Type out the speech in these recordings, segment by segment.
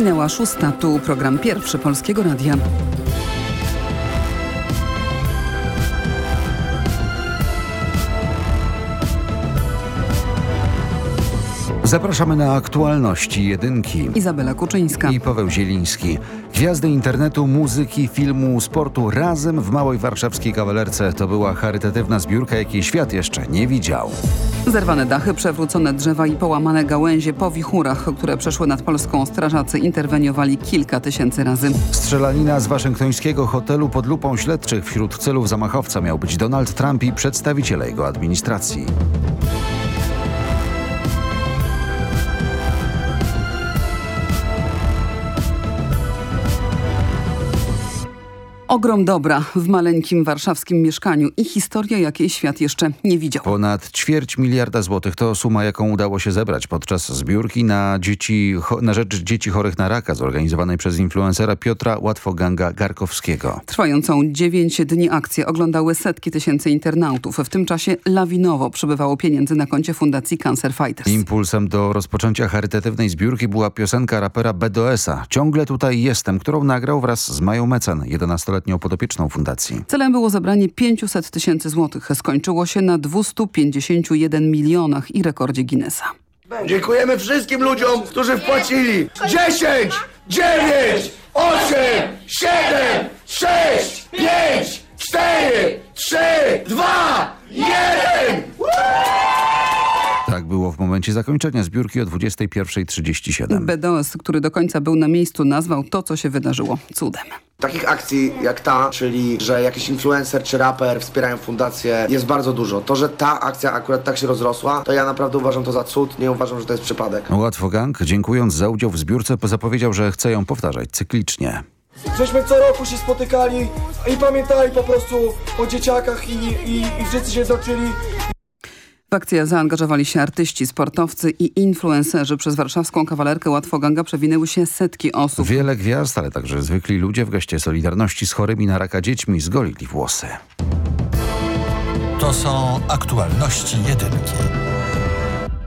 Minęła szósta, tu program pierwszy Polskiego Radia. Zapraszamy na aktualności jedynki. Izabela Kuczyńska. I Paweł Zieliński. Gwiazdy internetu, muzyki, filmu, sportu razem w Małej Warszawskiej Kawalerce. To była charytatywna zbiórka, jakiej świat jeszcze nie widział. Zerwane dachy, przewrócone drzewa i połamane gałęzie po wichurach, które przeszły nad Polską. Strażacy interweniowali kilka tysięcy razy. Strzelanina z waszyngtońskiego hotelu pod lupą śledczych. Wśród celów zamachowca miał być Donald Trump i przedstawiciele jego administracji. Ogrom dobra w maleńkim warszawskim mieszkaniu i historia, jakiej świat jeszcze nie widział. Ponad ćwierć miliarda złotych to suma, jaką udało się zebrać podczas zbiórki na, dzieci, na rzecz dzieci chorych na raka zorganizowanej przez influencera Piotra Łatwoganga Garkowskiego. Trwającą 9 dni akcję oglądały setki tysięcy internautów. W tym czasie lawinowo przybywało pieniędzy na koncie Fundacji Cancer Fighters. Impulsem do rozpoczęcia charytatywnej zbiórki była piosenka rapera BDS-a Ciągle tutaj jestem, którą nagrał wraz z Mają Mecan, 11 letnią podopieczną fundacji. Celem było zebranie 500 tysięcy złotych. Skończyło się na 251 milionach i rekordzie Guinnessa. Dziękujemy wszystkim ludziom, którzy wpłacili. 10, 9, 8, 7, 6, 5, 4, 3, 2, 1. Momencie zakończenia zbiórki o 21.37. BDOS, który do końca był na miejscu, nazwał to, co się wydarzyło cudem. Takich akcji jak ta, czyli że jakiś influencer czy raper wspierają fundację, jest bardzo dużo. To, że ta akcja akurat tak się rozrosła, to ja naprawdę uważam to za cud, nie uważam, że to jest przypadek. Łatwogang, dziękując za udział w zbiórce, zapowiedział, że chce ją powtarzać cyklicznie. Żeśmy co roku się spotykali i pamiętali po prostu o dzieciakach i, i, i wszyscy się zobaczyli. W akcję zaangażowali się artyści, sportowcy i influencerzy. Przez warszawską kawalerkę Łatwoganga przewinęły się setki osób. Wiele gwiazd, ale także zwykli ludzie w geście Solidarności z chorymi na raka dziećmi zgolili włosy. To są aktualności jedynki.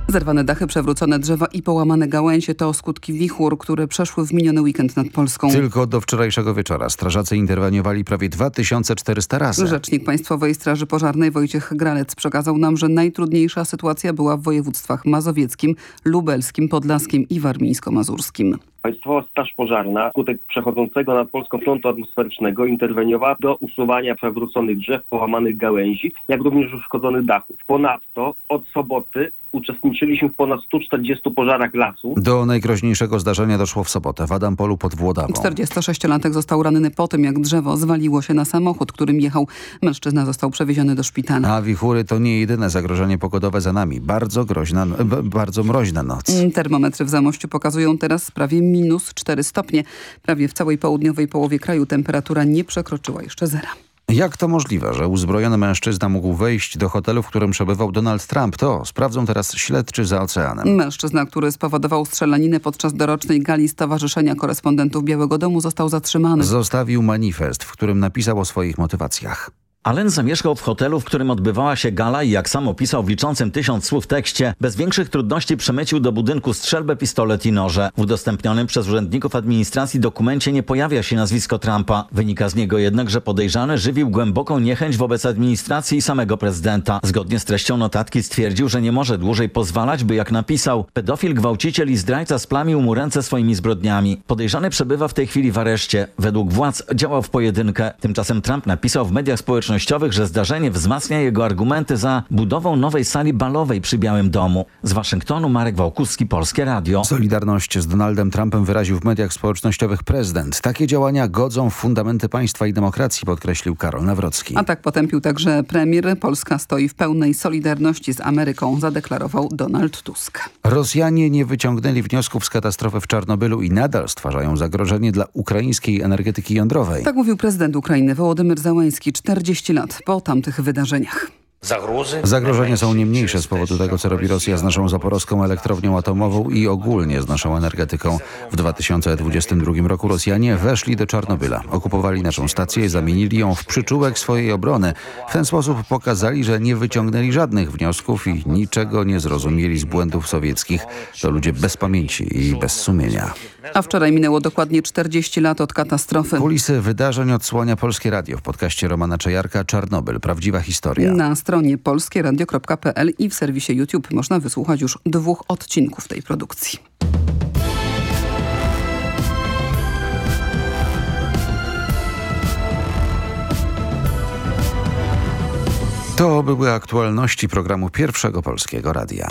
Zerwane dachy, przewrócone drzewa i połamane gałęzie to skutki wichur, które przeszły w miniony weekend nad Polską. Tylko do wczorajszego wieczora strażacy interweniowali prawie 2400 razy. Rzecznik Państwowej Straży Pożarnej Wojciech Gralec przekazał nam, że najtrudniejsza sytuacja była w województwach mazowieckim, lubelskim, podlaskim i warmińsko-mazurskim. Państwowa Straż Pożarna skutek przechodzącego nad Polską frontu atmosferycznego interweniowała do usuwania przewróconych drzew, połamanych gałęzi, jak również uszkodzonych dachów. Ponadto od soboty uczestniczyliśmy w ponad 140 pożarach lasu. Do najgroźniejszego zdarzenia doszło w sobotę w Adampolu pod Włodawą. 46-latek został ranny po tym, jak drzewo zwaliło się na samochód, którym jechał. Mężczyzna został przewieziony do szpitala. A wichury to nie jedyne zagrożenie pogodowe za nami. Bardzo groźna, bardzo mroźna noc. Termometry w Zamościu pokazują teraz prawie minus 4 stopnie. Prawie w całej południowej połowie kraju temperatura nie przekroczyła jeszcze zera. Jak to możliwe, że uzbrojony mężczyzna mógł wejść do hotelu, w którym przebywał Donald Trump? To sprawdzą teraz śledczy za oceanem. Mężczyzna, który spowodował strzelaninę podczas dorocznej gali Stowarzyszenia Korespondentów Białego Domu został zatrzymany. Zostawił manifest, w którym napisał o swoich motywacjach. Allen zamieszkał w hotelu, w którym odbywała się gala i jak sam opisał w liczącym tysiąc słów tekście, bez większych trudności przemycił do budynku strzelbę, pistolet i noże. W udostępnionym przez urzędników administracji dokumencie nie pojawia się nazwisko Trumpa. Wynika z niego jednak, że podejrzany żywił głęboką niechęć wobec administracji i samego prezydenta. Zgodnie z treścią notatki stwierdził, że nie może dłużej pozwalać, by jak napisał, pedofil, gwałciciel i zdrajca splamił mu ręce swoimi zbrodniami. Podejrzany przebywa w tej chwili w areszcie. Według władz działał w pojedynkę. Tymczasem Trump napisał w mediach społecznościowych, że zdarzenie wzmacnia jego argumenty za budową nowej sali balowej przy Białym Domu. Z Waszyngtonu Marek Wałkuski, Polskie Radio. Solidarność z Donaldem Trumpem wyraził w mediach społecznościowych prezydent. Takie działania godzą w fundamenty państwa i demokracji, podkreślił Karol Nawrocki. A tak potępił także premier. Polska stoi w pełnej solidarności z Ameryką, zadeklarował Donald Tusk. Rosjanie nie wyciągnęli wniosków z katastrofy w Czarnobylu i nadal stwarzają zagrożenie dla ukraińskiej energetyki jądrowej. Tak mówił prezydent Ukrainy Wołodymyr Załański 40 lat po tamtych wydarzeniach. Zagrożenia są nie mniejsze z powodu tego, co robi Rosja z naszą zaporowską elektrownią atomową i ogólnie z naszą energetyką. W 2022 roku Rosjanie weszli do Czarnobyla, okupowali naszą stację i zamienili ją w przyczółek swojej obrony. W ten sposób pokazali, że nie wyciągnęli żadnych wniosków i niczego nie zrozumieli z błędów sowieckich. To ludzie bez pamięci i bez sumienia. A wczoraj minęło dokładnie 40 lat od katastrofy. Kulisy wydarzeń odsłania Polskie Radio w podcaście Romana Czejarka Czarnobyl. Prawdziwa historia. Na stronie polskieradio.pl i w serwisie YouTube można wysłuchać już dwóch odcinków tej produkcji. To były aktualności programu Pierwszego Polskiego Radia.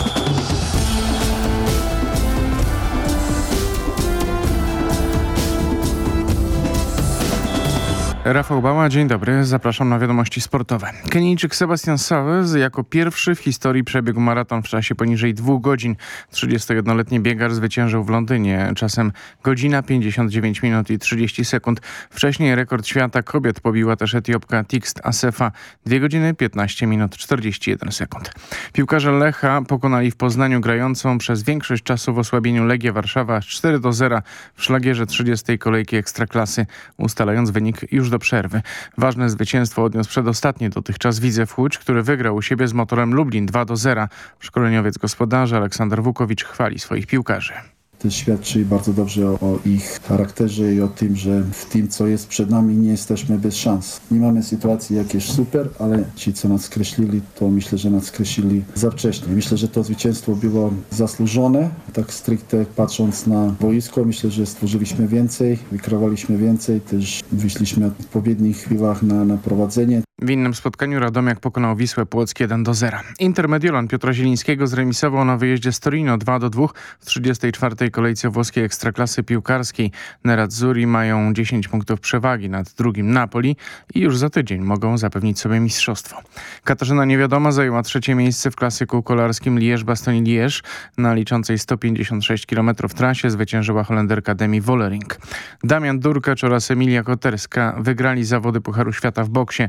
Rafał Bała, dzień dobry. Zapraszam na wiadomości sportowe. Kenijczyk Sebastian Savez jako pierwszy w historii przebiegł maraton w czasie poniżej dwóch godzin. 31-letni biegar zwyciężył w Londynie czasem godzina 59 minut i 30 sekund. Wcześniej rekord świata kobiet pobiła też Etiopka Tixt Asefa 2 godziny 15 minut 41 sekund. Piłkarze Lecha pokonali w Poznaniu grającą przez większość czasu w osłabieniu Legię Warszawa 4 do 0 w szlagierze 30 kolejki Ekstraklasy, ustalając wynik już do przerwy. Ważne zwycięstwo odniósł przedostatni dotychczas Widzew Łódź, który wygrał u siebie z motorem Lublin 2 do 0. Szkoleniowiec gospodarza Aleksander Wukowicz chwali swoich piłkarzy. To świadczy bardzo dobrze o ich charakterze i o tym, że w tym, co jest przed nami, nie jesteśmy bez szans. Nie mamy sytuacji jakieś super, ale ci, co nas skreślili, to myślę, że nas skreślili za wcześnie. Myślę, że to zwycięstwo było zasłużone, tak stricte patrząc na boisko. Myślę, że stworzyliśmy więcej, wykrawaliśmy więcej, też wyszliśmy w odpowiednich chwilach na, na prowadzenie. W innym spotkaniu Radomiak pokonał Wisłę Płock 1 do 0. Inter Mediolan Piotra Zielińskiego zremisował na wyjeździe z Torino 2 do 2 w 34. kolejce włoskiej ekstraklasy piłkarskiej. Nerazzurri mają 10 punktów przewagi nad drugim Napoli i już za tydzień mogą zapewnić sobie mistrzostwo. Katarzyna Niewiadoma zajęła trzecie miejsce w klasyku kolarskim Liège-Bastogne-Liège. Na liczącej 156 km trasie zwyciężyła Holenderka Demi Wollering. Damian Durkacz oraz Emilia Koterska wygrali zawody Pucharu Świata w boksie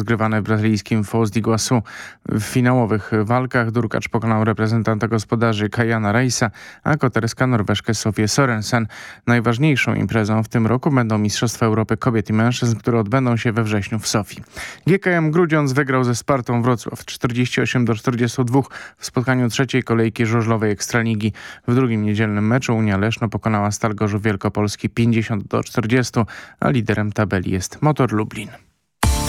rozgrywane w brazylijskim Foz do Iguaçu. W finałowych walkach Durkacz pokonał reprezentanta gospodarzy Kajana Reisa, a Koterska Norweszkę Sofię Sorensen. Najważniejszą imprezą w tym roku będą Mistrzostwa Europy Kobiet i Mężczyzn, które odbędą się we wrześniu w Sofii. GKM Grudziądz wygrał ze Spartą Wrocław 48 do 42 w spotkaniu trzeciej kolejki żużlowej Ekstraligi. W drugim niedzielnym meczu Unia Leszno pokonała Stal Gorzów Wielkopolski 50 do 40, a liderem tabeli jest Motor Lublin.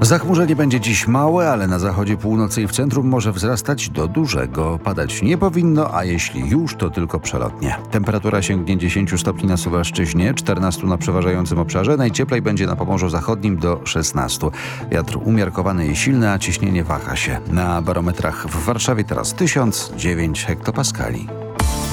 Zachmurzenie będzie dziś małe, ale na zachodzie północy i w centrum może wzrastać do dużego. Padać nie powinno, a jeśli już, to tylko przelotnie. Temperatura sięgnie 10 stopni na Suwalszczyźnie, 14 na przeważającym obszarze. Najcieplej będzie na Pomorzu Zachodnim do 16. Wiatr umiarkowany i silny, a ciśnienie waha się. Na barometrach w Warszawie teraz 1009 hektopaskali.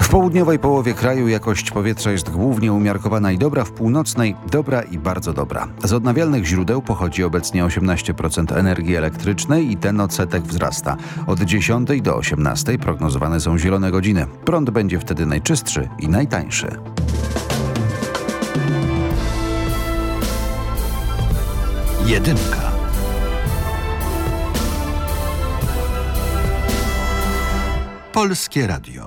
W południowej połowie kraju jakość powietrza jest głównie umiarkowana i dobra, w północnej dobra i bardzo dobra. Z odnawialnych źródeł pochodzi obecnie 18% energii elektrycznej i ten odsetek wzrasta. Od 10 do 18 prognozowane są zielone godziny. Prąd będzie wtedy najczystszy i najtańszy. Jedynka. Polskie Radio.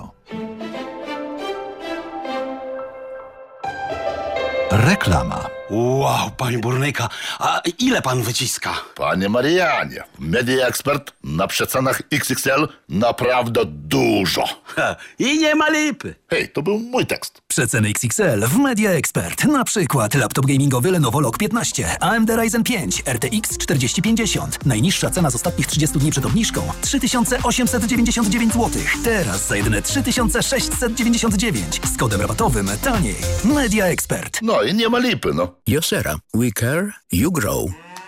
Reklama. Wow, panie burnyka, a ile pan wyciska? Panie Marianie, Media Expert na przecenach XXL naprawdę dużo. Ha, I nie ma lipy. Hej, to był mój tekst. Przeceny XXL w Media Expert. Na przykład laptop gamingowy Lenovo Log 15, AMD Ryzen 5, RTX 4050. Najniższa cena z ostatnich 30 dni przed obniżką 3899 zł. Teraz za jedyne 3699 z kodem rabatowym taniej. Media Expert. No i nie ma lipy, no. Josera. We care, you grow.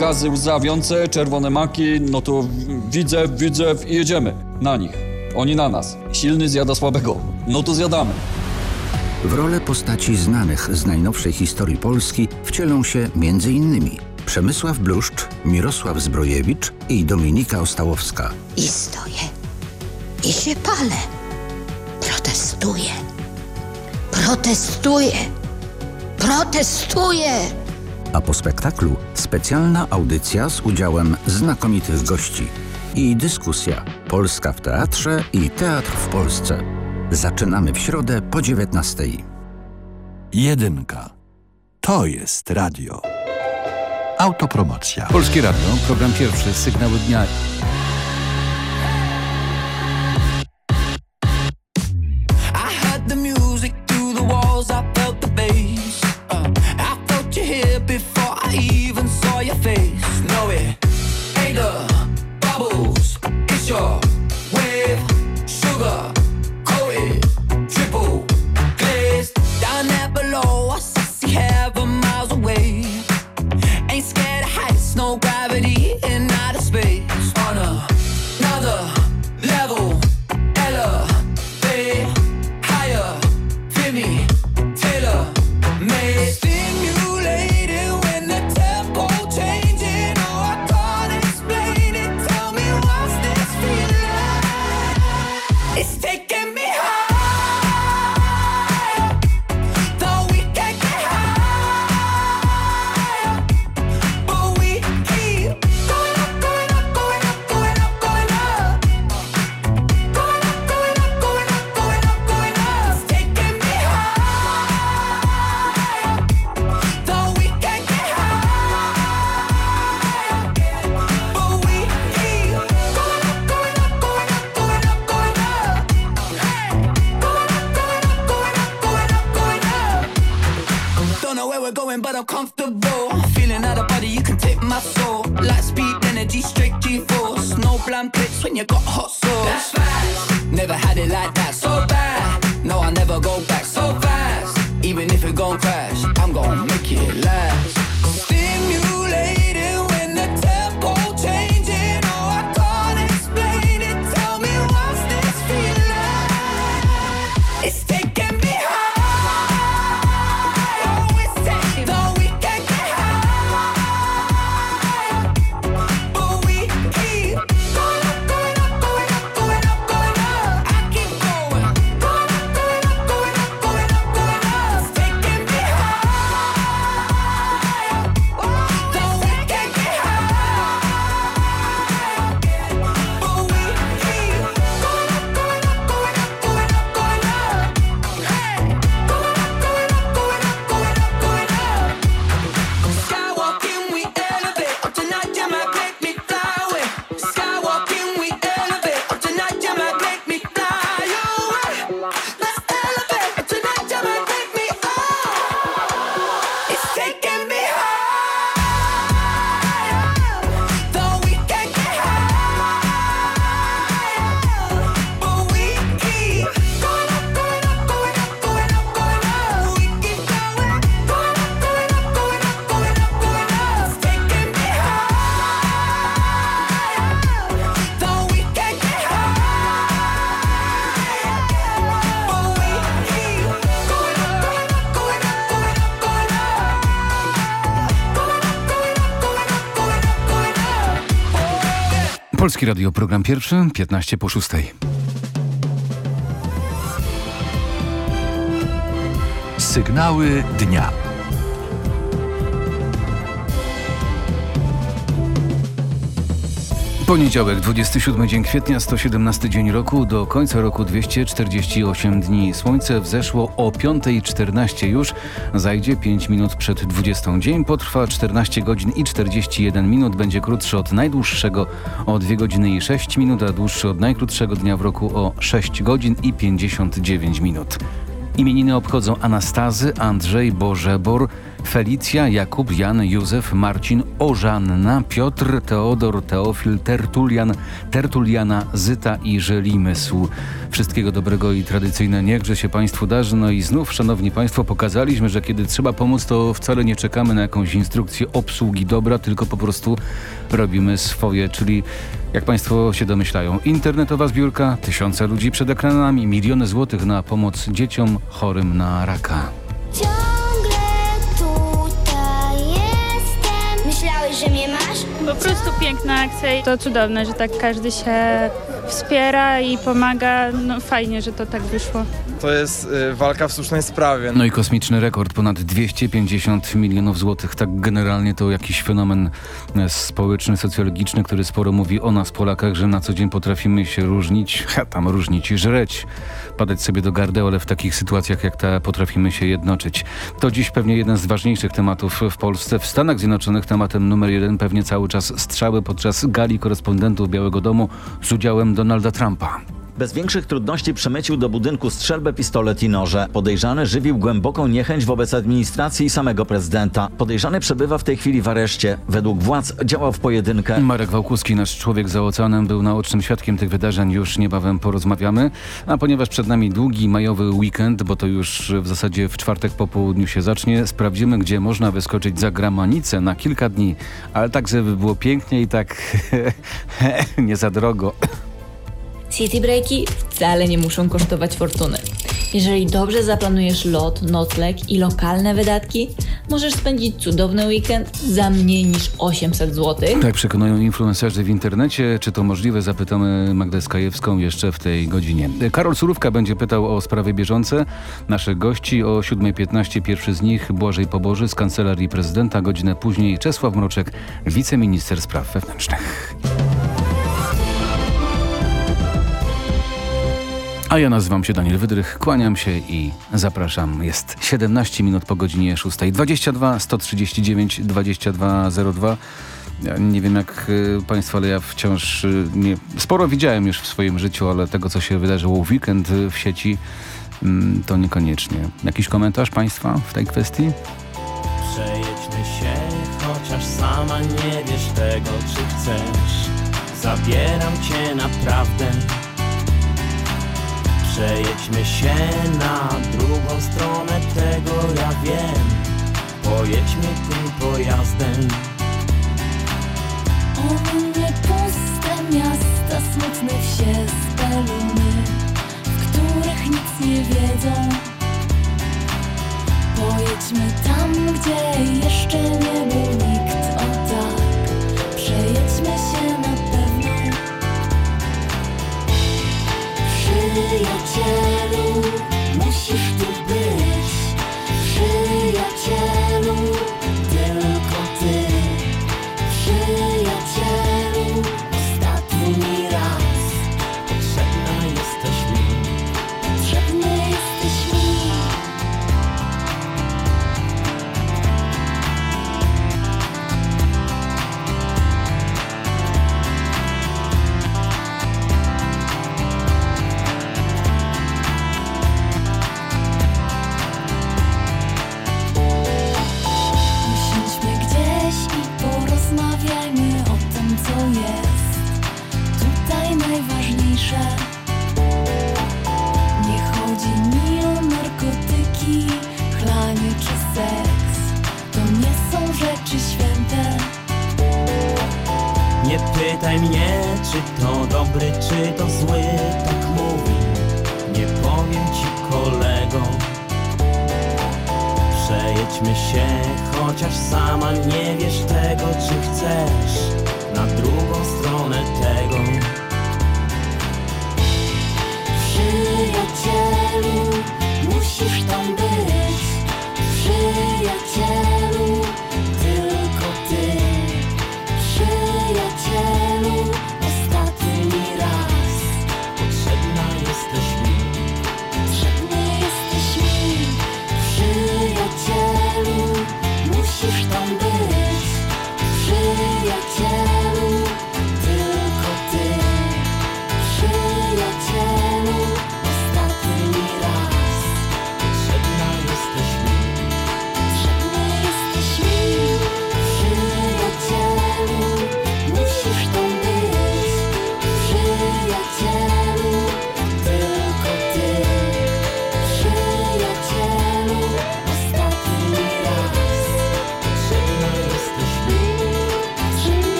Gazy łzawiące, czerwone maki, no to widzę, widzę i jedziemy na nich. Oni na nas. Silny zjada słabego. No to zjadamy. W rolę postaci znanych z najnowszej historii Polski wcielą się m.in. Przemysław Bluszcz, Mirosław Zbrojewicz i Dominika Ostałowska. I stoję. I się palę. Protestuję. Protestuję. Protestuję. A po spektaklu specjalna audycja z udziałem znakomitych gości i dyskusja Polska w teatrze i teatr w Polsce. Zaczynamy w środę po 19. Jedynka. To jest radio. Autopromocja. Polskie Radio, program pierwszy, sygnały dnia. Radio, program pierwszy, 15 po 6. Sygnały dnia. Poniedziałek, 27 dzień kwietnia, 117 dzień roku, do końca roku 248 dni. Słońce wzeszło o 5.14 już, zajdzie 5 minut przed 20. Dzień potrwa 14 godzin i 41 minut, będzie krótszy od najdłuższego o 2 godziny i 6 minut, a dłuższy od najkrótszego dnia w roku o 6 godzin i 59 minut. Imieniny obchodzą Anastazy, Andrzej, Bożebor, Felicja, Jakub, Jan, Józef, Marcin, Ożanna, Piotr, Teodor, Teofil, Tertulian, Tertuliana, Zyta i Żelimysł. Wszystkiego dobrego i tradycyjne niechże się Państwu darzy. No i znów, Szanowni Państwo, pokazaliśmy, że kiedy trzeba pomóc, to wcale nie czekamy na jakąś instrukcję obsługi dobra, tylko po prostu robimy swoje, czyli jak Państwo się domyślają, internetowa zbiórka, tysiące ludzi przed ekranami, miliony złotych na pomoc dzieciom chorym na raka. Po prostu piękna akcja i to cudowne, że tak każdy się wspiera i pomaga. No fajnie, że to tak wyszło. To jest y, walka w słusznej sprawie. No i kosmiczny rekord, ponad 250 milionów złotych. Tak generalnie to jakiś fenomen e, społeczny, socjologiczny, który sporo mówi o nas, Polakach, że na co dzień potrafimy się różnić, ha, tam różnić, żreć, padać sobie do gardeł, ale w takich sytuacjach jak ta potrafimy się jednoczyć. To dziś pewnie jeden z ważniejszych tematów w Polsce. W Stanach Zjednoczonych tematem numer jeden pewnie cały czas strzały podczas gali korespondentów Białego Domu z udziałem Donalda Trumpa. Bez większych trudności przemycił do budynku strzelbę, pistolet i noże. Podejrzany żywił głęboką niechęć wobec administracji i samego prezydenta. Podejrzany przebywa w tej chwili w areszcie. Według władz działał w pojedynkę. Marek Wałkuski, nasz człowiek za oceanem, był naocznym świadkiem tych wydarzeń. Już niebawem porozmawiamy. A ponieważ przed nami długi majowy weekend, bo to już w zasadzie w czwartek po południu się zacznie, sprawdzimy, gdzie można wyskoczyć za gramanicę na kilka dni. Ale tak, żeby było pięknie i tak nie za drogo. City breaki wcale nie muszą kosztować fortuny. Jeżeli dobrze zaplanujesz lot, nocleg i lokalne wydatki, możesz spędzić cudowny weekend za mniej niż 800 zł. Tak przekonują influencerzy w internecie. Czy to możliwe? Zapytamy Magdę Skajewską jeszcze w tej godzinie. Karol Surówka będzie pytał o sprawy bieżące. Naszych gości o 7.15. Pierwszy z nich Błażej Poboży z Kancelarii Prezydenta. Godzinę później Czesław Mroczek, wiceminister spraw wewnętrznych. A ja nazywam się Daniel Wydrych, kłaniam się i zapraszam. Jest 17 minut po godzinie 6. 22 139 2202. Ja nie wiem jak y, Państwo, ale ja wciąż y, nie, sporo widziałem już w swoim życiu, ale tego co się wydarzyło w weekend y, w sieci mm, to niekoniecznie. Jakiś komentarz Państwa w tej kwestii? Przejedźmy się, chociaż sama nie wiesz tego, czy chcesz. Zabieram cię naprawdę. Przejedźmy się na drugą stronę tego, ja wiem. Pojedźmy tym pojazdem. Omylnie puste miasta, smutne wsie speluny, w których nic nie wiedzą. Pojedźmy tam, gdzie jeszcze nie był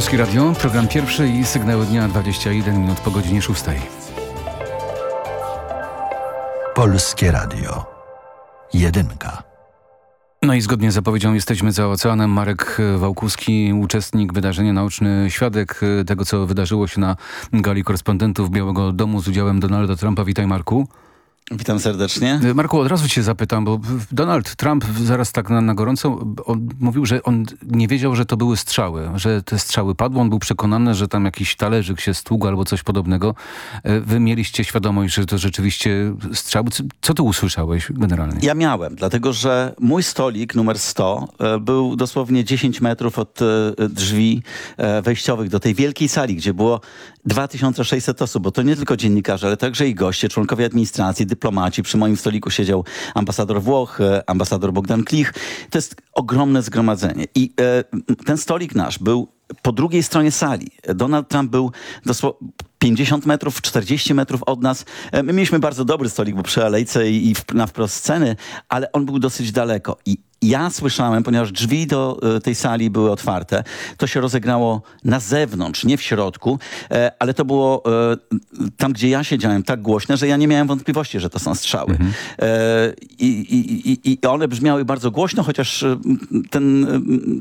Polski Radio, program pierwszy i sygnały dnia 21 minut po godzinie 6. Polskie Radio. Jedynka. No i zgodnie z zapowiedzią jesteśmy za oceanem. Marek Wałkuski, uczestnik wydarzenia, naoczny świadek tego, co wydarzyło się na gali korespondentów Białego Domu z udziałem Donalda Trumpa. Witaj Marku. Witam serdecznie. Marku, od razu cię zapytam, bo Donald Trump zaraz tak na, na gorąco on mówił, że on nie wiedział, że to były strzały, że te strzały padły. On był przekonany, że tam jakiś talerzyk się stługł albo coś podobnego. E, Wy mieliście świadomość, że to rzeczywiście strzały. Co, ty usłyszałeś generalnie? Ja miałem, dlatego że mój stolik numer 100 e, był dosłownie 10 metrów od e, drzwi wejściowych do tej wielkiej sali, gdzie było 2600 osób, bo to nie tylko dziennikarze, ale także i goście, członkowie administracji, dyplomaci. Przy moim stoliku siedział ambasador Włoch, e, ambasador Bogdan Klich. To jest ogromne zgromadzenie. I e, ten stolik nasz był po drugiej stronie sali. Donald Trump był dosłownie 50 metrów, 40 metrów od nas. E, My mieliśmy bardzo dobry stolik, bo przy alejce i, i w, na wprost sceny, ale on był dosyć daleko. I ja słyszałem, ponieważ drzwi do e, tej sali były otwarte, to się rozegrało na zewnątrz, nie w środku, e, ale to było e, tam, gdzie ja siedziałem, tak głośne, że ja nie miałem wątpliwości, że to są strzały. E, I, i, i, I one brzmiały bardzo głośno, chociaż ten,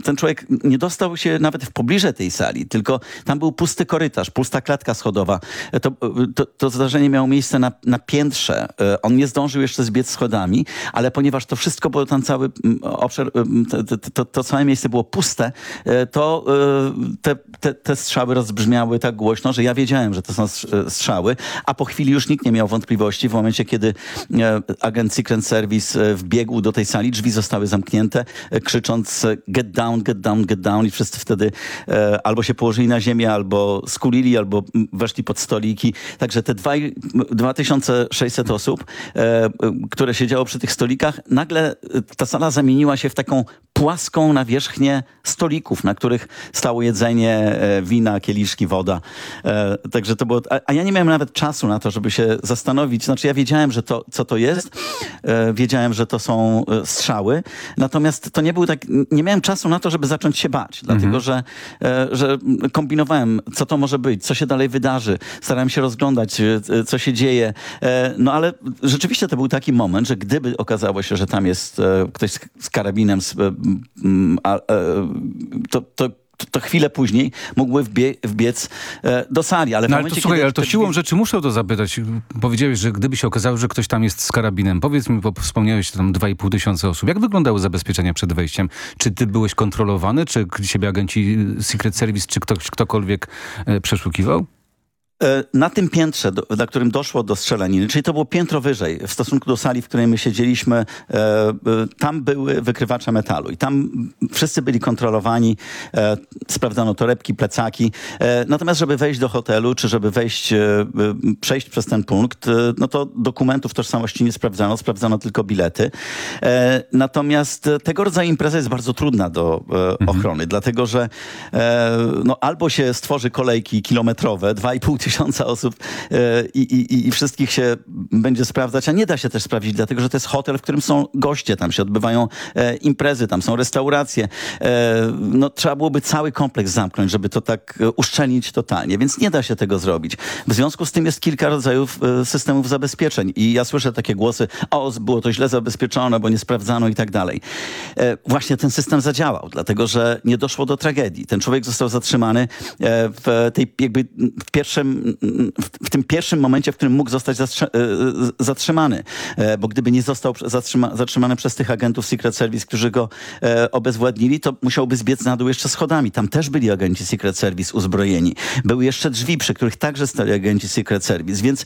ten człowiek nie dostał się nawet w pobliże tej sali, tylko tam był pusty korytarz, pusta klatka schodowa. To, to, to zdarzenie miało miejsce na, na piętrze. On nie zdążył jeszcze zbiec schodami, ale ponieważ to wszystko było tam cały obszar, mm, to, to, całe miejsce było puste, e, to e, te, te, te strzały rozbrzmiały tak głośno, że ja wiedziałem, że to są e, strzały, a po chwili już nikt nie miał wątpliwości. W momencie, kiedy agent Secret Service wbiegł do tej sali, drzwi zostały zamknięte, krzycząc get down, get down, get down i wszyscy wtedy albo się położyli na ziemię, albo skulili, albo weszli pod stoliki. Także te dwa, 2600 osób, które siedziało przy tych stolikach, nagle ta sala zamieniła się w taką płaską nawierzchnię stolików, na których stało jedzenie, e, wina, kieliszki, woda. E, Także to było... A, ja nie miałem nawet czasu na to, żeby się zastanowić. Znaczy ja wiedziałem, że to, co to jest. E, Wiedziałem, że to są strzały. Natomiast to nie był tak... Nie miałem czasu na to, żeby zacząć się bać. Dlatego, że, e, że kombinowałem, co to może być, co się dalej wydarzy. Starałem się rozglądać, co się dzieje. No ale rzeczywiście to był taki moment, że gdyby okazało się, że tam jest ktoś z, karabinem, z, a, e, to, to to chwilę później mógłby wbie wbiec e, do sali. Ale No ale to momencie, słuchaj, kiedy ale to siłą rzeczy muszę to zapytać. Powiedziałeś, że gdyby się okazało, że ktoś tam jest z karabinem, powiedz mi, bo wspomniałeś tam 2,5 tysiąca osób. Jak wyglądały zabezpieczenia przed wejściem? Czy ty byłeś kontrolowany? Czy siebie agenci Secret Service, czy ktoś, ktokolwiek e, przeszukiwał? E, Na tym piętrze, do, na którym doszło do strzelaniny, czyli to było piętro wyżej w stosunku do sali, w której my siedzieliśmy, e, e, tam były wykrywacze metalu i tam wszyscy byli kontrolowani, e, sprawdzano torebki, plecaki. E, natomiast, żeby wejść do hotelu, czy żeby wejść, przejść przez ten punkt, no to dokumentów tożsamości nie sprawdzano, sprawdzano tylko bilety. Natomiast tego rodzaju impreza jest bardzo trudna do e, ochrony, dlatego że no, albo się stworzy kolejki kilometrowe, 2,5 tysiąca osób e, i, i, i wszystkich się będzie sprawdzać, a nie da się też sprawdzić, dlatego że to jest hotel, w którym są goście, tam się odbywają e, imprezy, tam są restauracje. E, no, trzeba byłoby cały kompleks zamknąć, żeby to tak uszczelnić totalnie, więc nie da się tego zrobić. W związku z tym jest kilka rodzajów systemów zabezpieczeń i ja słyszę takie głosy, o, było to źle zabezpieczone, bo nie sprawdzano i tak dalej. Właśnie ten system zadziałał, dlatego że nie doszło do tragedii. Ten człowiek został zatrzymany w tej jakby w pierwszym, w, tym pierwszym momencie, w którym mógł zostać e, zatrzymany, E, bo gdyby nie został zatrzymany przez tych agentów Secret Service, którzy go e, obezwładnili, to musiałby zbiec na dół jeszcze schodami. Tam też byli agenci Secret Service uzbrojeni. Były jeszcze drzwi, przy których także stali agenci Secret Service, więc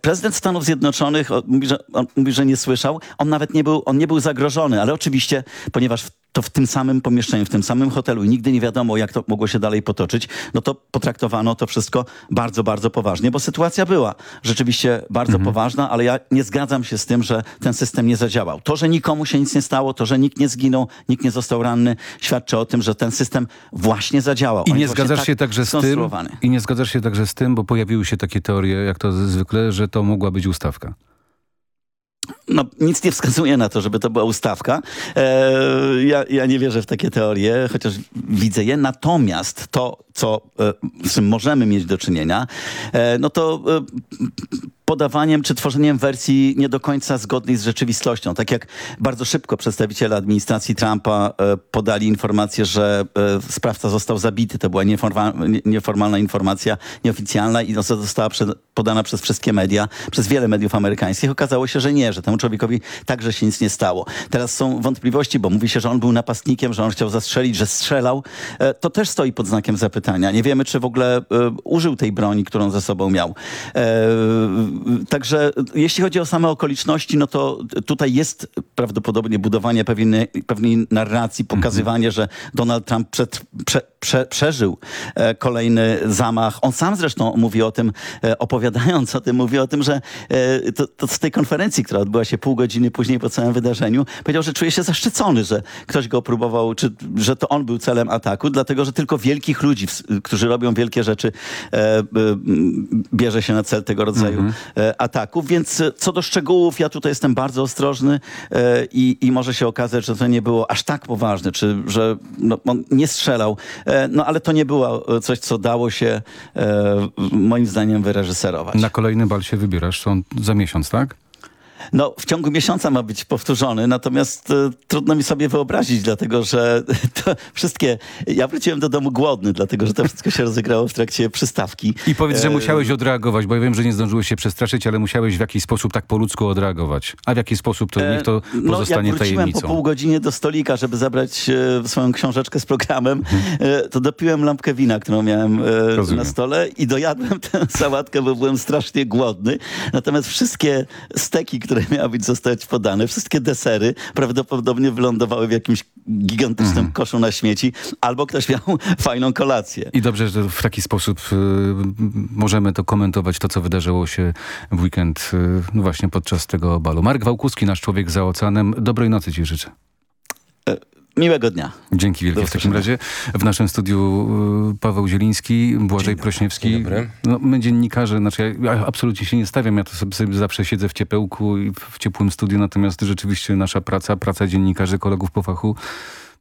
prezydent Stanów Zjednoczonych mówi, że, mówi, że nie słyszał. On nawet nie był, on nie był zagrożony, ale oczywiście, ponieważ w to w tym samym pomieszczeniu, w tym samym hotelu i nigdy nie wiadomo, jak to mogło się dalej potoczyć, no to potraktowano to wszystko bardzo, bardzo poważnie, bo sytuacja była rzeczywiście bardzo poważna, ale ja nie zgadzam się z tym, że ten system nie zadziałał. To, że nikomu się nic nie stało, to, że nikt nie zginął, nikt nie został ranny, świadczy o tym, że ten system właśnie zadziałał. I nie zgadzasz tak się także z tym, i nie zgadzasz się także z tym, bo pojawiły się takie teorie, jak to zwykle, że to mogła być ustawka. No, nic nie wskazuje na to, żeby to była ustawka. E, ja, ja nie wierzę w takie teorie, chociaż widzę je. Natomiast to, co, e, z czym możemy mieć do czynienia, e, no to e, podawaniem czy tworzeniem wersji nie do końca zgodnej z rzeczywistością. Tak jak bardzo szybko przedstawiciele administracji Trumpa e, podali informację, że e, sprawca został zabity. To była nieforma- nie- nieformalna informacja, nieoficjalna i została podana przez wszystkie media, przez wiele mediów amerykańskich. Okazało się, że nie, że temu człowiekowi także się nic nie stało. Teraz są wątpliwości, bo mówi się, że on był napastnikiem, że on chciał zastrzelić, że strzelał. E, To też stoi pod znakiem zapytania. Nie wiemy, czy w ogóle użył tej broni, którą ze sobą miał. Także jeśli chodzi o same okoliczności, no to tutaj jest prawdopodobnie budowanie pewnej, pewnej narracji, pokazywanie, że Donald Trump prze, prze, przeżył e, kolejny zamach. On sam zresztą mówi o tym, e, opowiadając o tym, mówi o tym, że e, to, to z tej konferencji, która odbyła się pół godziny później po całym wydarzeniu, powiedział, że czuje się zaszczycony, że ktoś go próbował, czy że to on był celem ataku, dlatego że tylko wielkich ludzi, którzy robią wielkie rzeczy, bierze się na cel tego rodzaju. E, ataków. Więc e, co do szczegółów, ja tutaj jestem bardzo ostrożny e, i, i może się okazać, że to nie było aż tak poważne, czy że no, on nie strzelał. E, no ale to nie było e, coś, co dało się e, moim zdaniem wyreżyserować. Na kolejny bal się wybierasz, on za miesiąc, tak? No, w ciągu miesiąca ma być powtórzony, natomiast e, trudno mi sobie wyobrazić, dlatego że to wszystkie... Ja wróciłem do domu głodny, dlatego że to wszystko się rozegrało w trakcie przystawki. I powiedz, że E, musiałeś odreagować, bo ja wiem, że nie zdążyłeś się przestraszyć, ale musiałeś w jakiś sposób tak po ludzku odreagować. A w jaki sposób, to niech to no, pozostanie wróciłem tajemnicą. po pół godzinie do stolika, żeby zabrać e, swoją książeczkę z programem, e, to dopiłem lampkę wina, którą miałem e, na stole i dojadłem tę sałatkę, bo byłem strasznie głodny. Natomiast wszystkie steki, które miały być zostać podane, wszystkie desery prawdopodobnie wylądowały w jakimś gigantycznym Mhm. koszu na śmieci, albo ktoś miał fajną kolację. I dobrze, że w taki sposób y, możemy to komentować, to co wydarzyło się w weekend y, no właśnie podczas tego balu. Mark Wałkuski, nasz człowiek za oceanem. Dobrej nocy ci życzę. Miłego dnia. Dzięki wielkie w takim razie. W naszym studiu y, Paweł Zieliński, Błażej Prośniewski. Dzień dobry. No, my dziennikarze, znaczy ja, ja absolutnie się nie stawiam, ja to sobie, sobie zawsze siedzę w ciepełku i w, ciepłym studiu, natomiast rzeczywiście nasza praca, praca dziennikarzy, kolegów po fachu,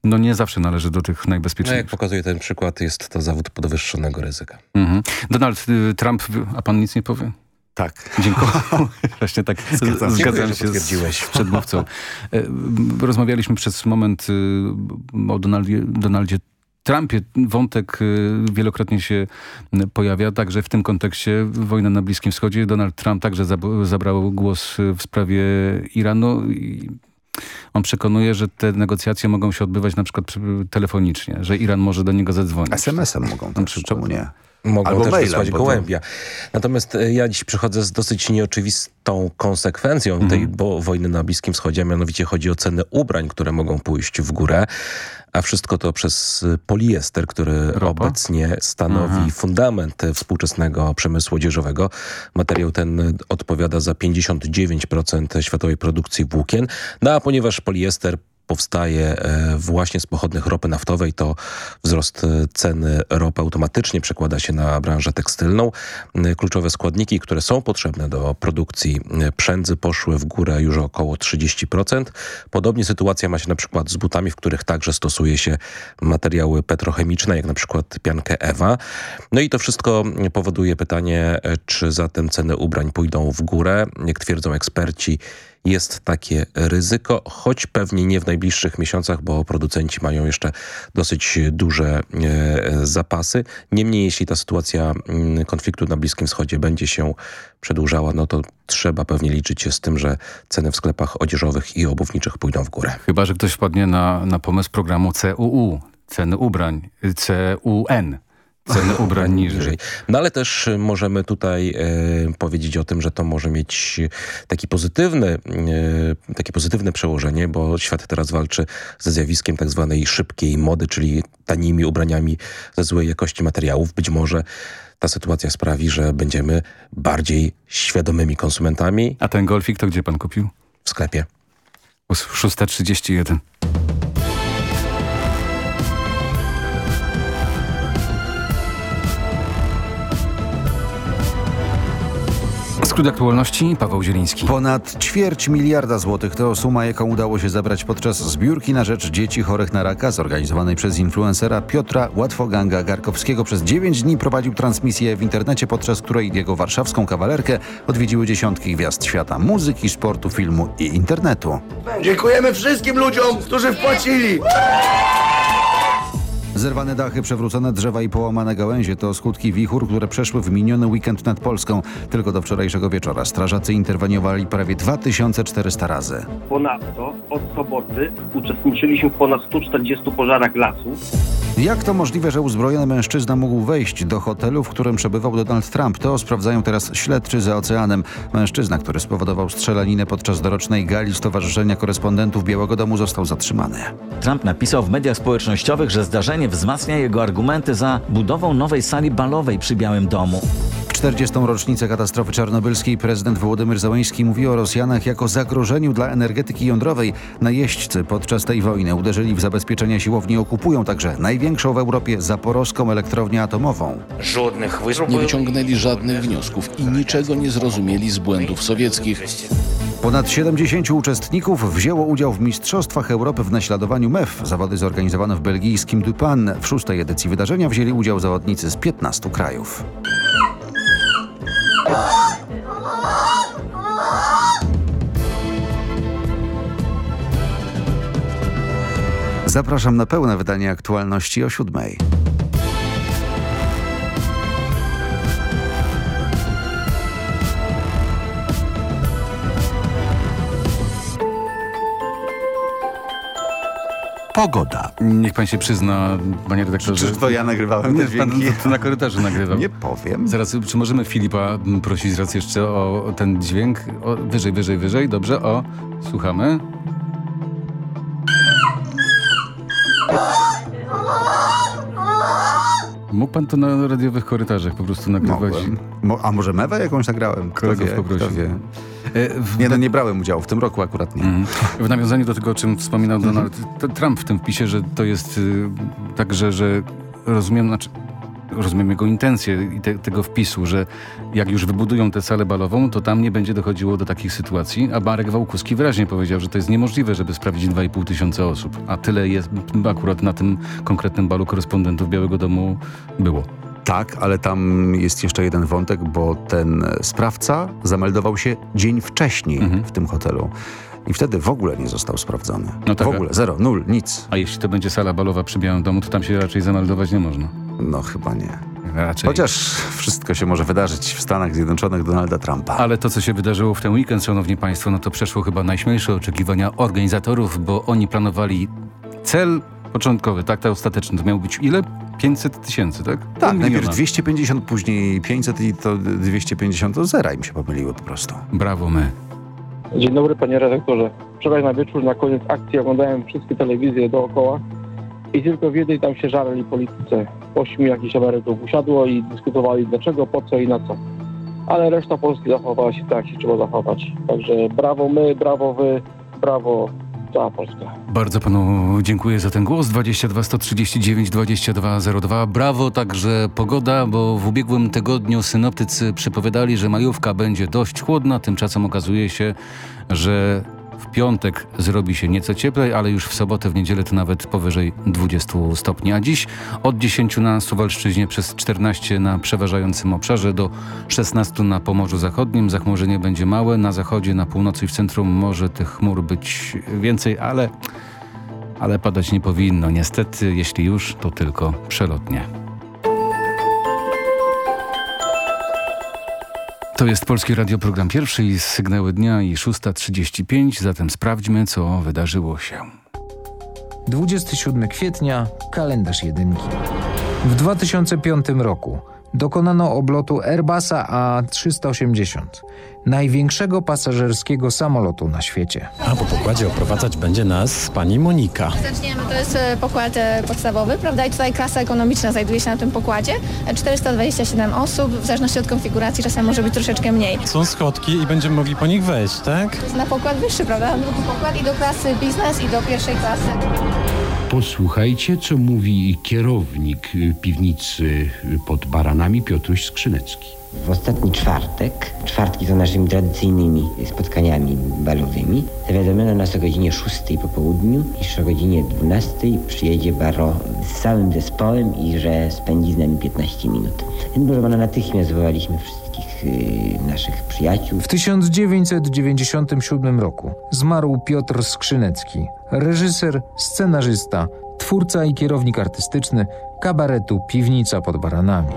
no nie zawsze należy do tych No najbezpieczniejszych. jak pokazuje ten przykład, jest to zawód podwyższonego ryzyka. Mhm. Donald y, Trump, a pan nic nie powie? Tak. Dziękuję. Właśnie tak Zgadzam się. zgadzam z, przedmówcą. E, Rozmawialiśmy przez moment y, o Donaldzie, Donaldzie Trumpie. Wątek y, wielokrotnie się pojawia, także w tym kontekście wojna na Bliskim Wschodzie. Donald Trump także zab- zabrał głos w sprawie Iranu i on przekonuje, że te negocjacje mogą się odbywać na przykład przy- telefonicznie, że Iran może do niego zadzwonić. SMS-em mogą też, czemu nie? Mogą Albo też mailem, wysłać to- gołębia. Natomiast e, ja dziś przychodzę z dosyć nieoczywistą konsekwencją Mhm. tej bo wojny na Bliskim Wschodzie, a mianowicie chodzi o ceny ubrań, które mogą pójść w górę, a wszystko to przez poliester, który obecnie stanowi Mhm. fundament współczesnego przemysłu odzieżowego. Materiał ten odpowiada za 59% światowej produkcji włókien, no a ponieważ poliester powstaje e, właśnie z pochodnych ropy naftowej, to wzrost e, ceny ropy automatycznie przekłada się na branżę tekstylną. E, Kluczowe składniki, które są potrzebne do produkcji przędzy poszły w górę już około 30%. Podobnie sytuacja ma się na przykład z butami, w których także stosuje się materiały petrochemiczne, jak na przykład piankę Ewa. No i to wszystko powoduje pytanie, czy zatem ceny ubrań pójdą w górę. Jak twierdzą eksperci, jest takie ryzyko, choć pewnie nie w najbliższych miesiącach, bo producenci mają jeszcze dosyć duże e, zapasy. Niemniej, jeśli ta sytuacja mm, konfliktu na Bliskim Wschodzie będzie się przedłużała, no to trzeba pewnie liczyć się z tym, że ceny w sklepach odzieżowych i obuwniczych pójdą w górę. Chyba, że ktoś wpadnie na, na pomysł programu CUU, ceny ubrań, CUN, ceny ubrań niżej. No ale też możemy tutaj e, powiedzieć o tym, że to może mieć taki pozytywny, e, takie pozytywne przełożenie, bo świat teraz walczy ze zjawiskiem tak zwanej szybkiej mody, czyli tanimi ubraniami ze złej jakości materiałów. Być może ta sytuacja sprawi, że będziemy bardziej świadomymi konsumentami. A ten golfik to gdzie pan kupił? W sklepie. 631. Skrót aktualności Paweł Zieliński. Ponad ćwierć miliarda złotych to suma, jaką udało się zebrać podczas zbiórki na rzecz dzieci chorych na raka zorganizowanej przez influencera Piotra Łatwoganga Garkowskiego. Przez 9 dni prowadził transmisję w internecie, podczas której jego warszawską kawalerkę odwiedziły dziesiątki gwiazd świata muzyki, sportu, filmu i internetu. Dziękujemy wszystkim ludziom, którzy wpłacili. Zerwane dachy, przewrócone drzewa i połamane gałęzie to skutki wichur, które przeszły w miniony weekend nad Polską. Tylko do wczorajszego wieczora strażacy interweniowali prawie 2400 razy. Ponadto od soboty uczestniczyliśmy w ponad 140 pożarach lasów. Jak to możliwe, że uzbrojony mężczyzna mógł wejść do hotelu, w którym przebywał Donald Trump? To sprawdzają teraz śledczy za oceanem. Mężczyzna, który spowodował strzelaninę podczas dorocznej gali Stowarzyszenia Korespondentów Białego Domu został zatrzymany. Trump napisał w mediach społecznościowych, że zdarzenie wzmacnia jego argumenty za budową nowej sali balowej przy Białym Domu. W 40. rocznicę katastrofy czarnobylskiej prezydent Wołodymyr Załański mówi o Rosjanach jako zagrożeniu dla energetyki jądrowej. Najeźdźcy podczas tej wojny uderzyli w zabezpieczenia siłowni, okupują także największą w Europie zaporowską elektrownię atomową. Nie wyciągnęli żadnych wniosków i niczego nie zrozumieli z błędów sowieckich. Ponad 70 uczestników wzięło udział w Mistrzostwach Europy w naśladowaniu MEF. Zawody zorganizowano w belgijskim Dupan. W szóstej edycji wydarzenia wzięli udział zawodnicy z 15 krajów. Zapraszam na pełne wydanie aktualności o siódmej. Pogoda. Niech pan się przyzna, panie redaktorze. Czy to ja nagrywałem te pan to na korytarzu nagrywał. Nie powiem. Zaraz, czy możemy Filipa prosić raz jeszcze o ten dźwięk? O, wyżej, wyżej, wyżej. Dobrze, o, słuchamy. Mógł pan to na radiowych korytarzach po prostu nagrywać? Mogłem. A może mewę jakąś nagrałem? Kto Kolegów wie, poprosił. kto wie. E, w- Nie, no nie brałem udziału, w tym roku akurat nie. Mhm. W nawiązaniu do tego, o czym wspominał Donald t- Trump w tym wpisie, że to jest y, także, że rozumiem, znaczy rozumiem jego intencje i te, tego wpisu, że jak już wybudują tę salę balową, to tam nie będzie dochodziło do takich sytuacji, a Marek Wałkuski wyraźnie powiedział, że to jest niemożliwe, żeby sprawdzić 2,5 tysiąca osób, a tyle jest akurat na tym konkretnym balu korespondentów Białego Domu było. Tak, ale tam jest jeszcze jeden wątek, bo ten sprawca zameldował się dzień wcześniej w tym hotelu. I wtedy w ogóle nie został sprawdzony. No tak, w ogóle, zero, nul, nic. A jeśli to będzie sala balowa przy Białym Domu, to tam się raczej zameldować nie można. No chyba nie. Raczej. Chociaż wszystko się może wydarzyć w Stanach Zjednoczonych Donalda Trumpa. Ale to, co się wydarzyło w ten weekend, szanowni państwo, no to przeszło chyba najśmielsze oczekiwania organizatorów, bo oni planowali cel początkowy, tak, ta ostateczny, to miał być ile? 500 tysięcy, tak? Tak, najpierw miliona. 250, później 500 i to 250 to zera im się pomyliły po prostu. Brawo my. Dzień dobry panie redaktorze. Wczoraj na wieczór na koniec akcji oglądałem wszystkie telewizje dookoła i tylko w jednej tam się żarli politycy. Ośmiu jakichś emerytów usiadło i dyskutowali dlaczego, po co i na co. Ale reszta Polski zachowała się tak, się trzeba zachować. Także brawo my, brawo wy, brawo cała Polska. Bardzo panu dziękuję za ten głos. 22 139 2202. Brawo także pogoda, bo w ubiegłym tygodniu synoptycy przepowiadali, że majówka będzie dość chłodna. Tymczasem okazuje się, że piątek zrobi się nieco cieplej, ale już w sobotę, w niedzielę to nawet powyżej 20 stopni. A dziś od 10 na Suwalszczyźnie przez 14 na przeważającym obszarze do 16 na Pomorzu Zachodnim. Zachmurzenie będzie małe. Na zachodzie, na północy i w centrum może tych chmur być więcej, ale ale padać nie powinno. Niestety, jeśli już, to tylko przelotnie. To jest Polskie Radio Program Pierwszy i sygnały dnia i 6.35, zatem sprawdźmy, co wydarzyło się. 27 kwietnia, kalendarz jedynki. W 2005 roku dokonano oblotu Airbusa A380, największego pasażerskiego samolotu na świecie. A po pokładzie oprowadzać będzie nas pani Monika. Zaczniemy, to jest e, pokład e, podstawowy, prawda? I tutaj klasa ekonomiczna znajduje się na tym pokładzie. E, 427 osób, w zależności od konfiguracji czasem może być troszeczkę mniej. Są schodki i będziemy mogli po nich wejść, tak? To jest na pokład wyższy, prawda? Drugi pokład i do klasy biznes i do pierwszej klasy. Posłuchajcie, co mówi kierownik y, piwnicy y, pod Baranami Piotruś Skrzynecki. W ostatni czwartek, czwartki są naszymi tradycyjnymi spotkaniami balowymi, zawiadomiono nas o godzinie 6 po południu, iż o godzinie 12 przyjedzie Baro z całym zespołem i że spędzi z nami 15 minut. Więc proszę natychmiast zwołaliśmy wszystkich naszych przyjaciół. W 1997 roku zmarł Piotr Skrzynecki, reżyser, scenarzysta, twórca i kierownik artystyczny kabaretu Piwnica pod Baranami.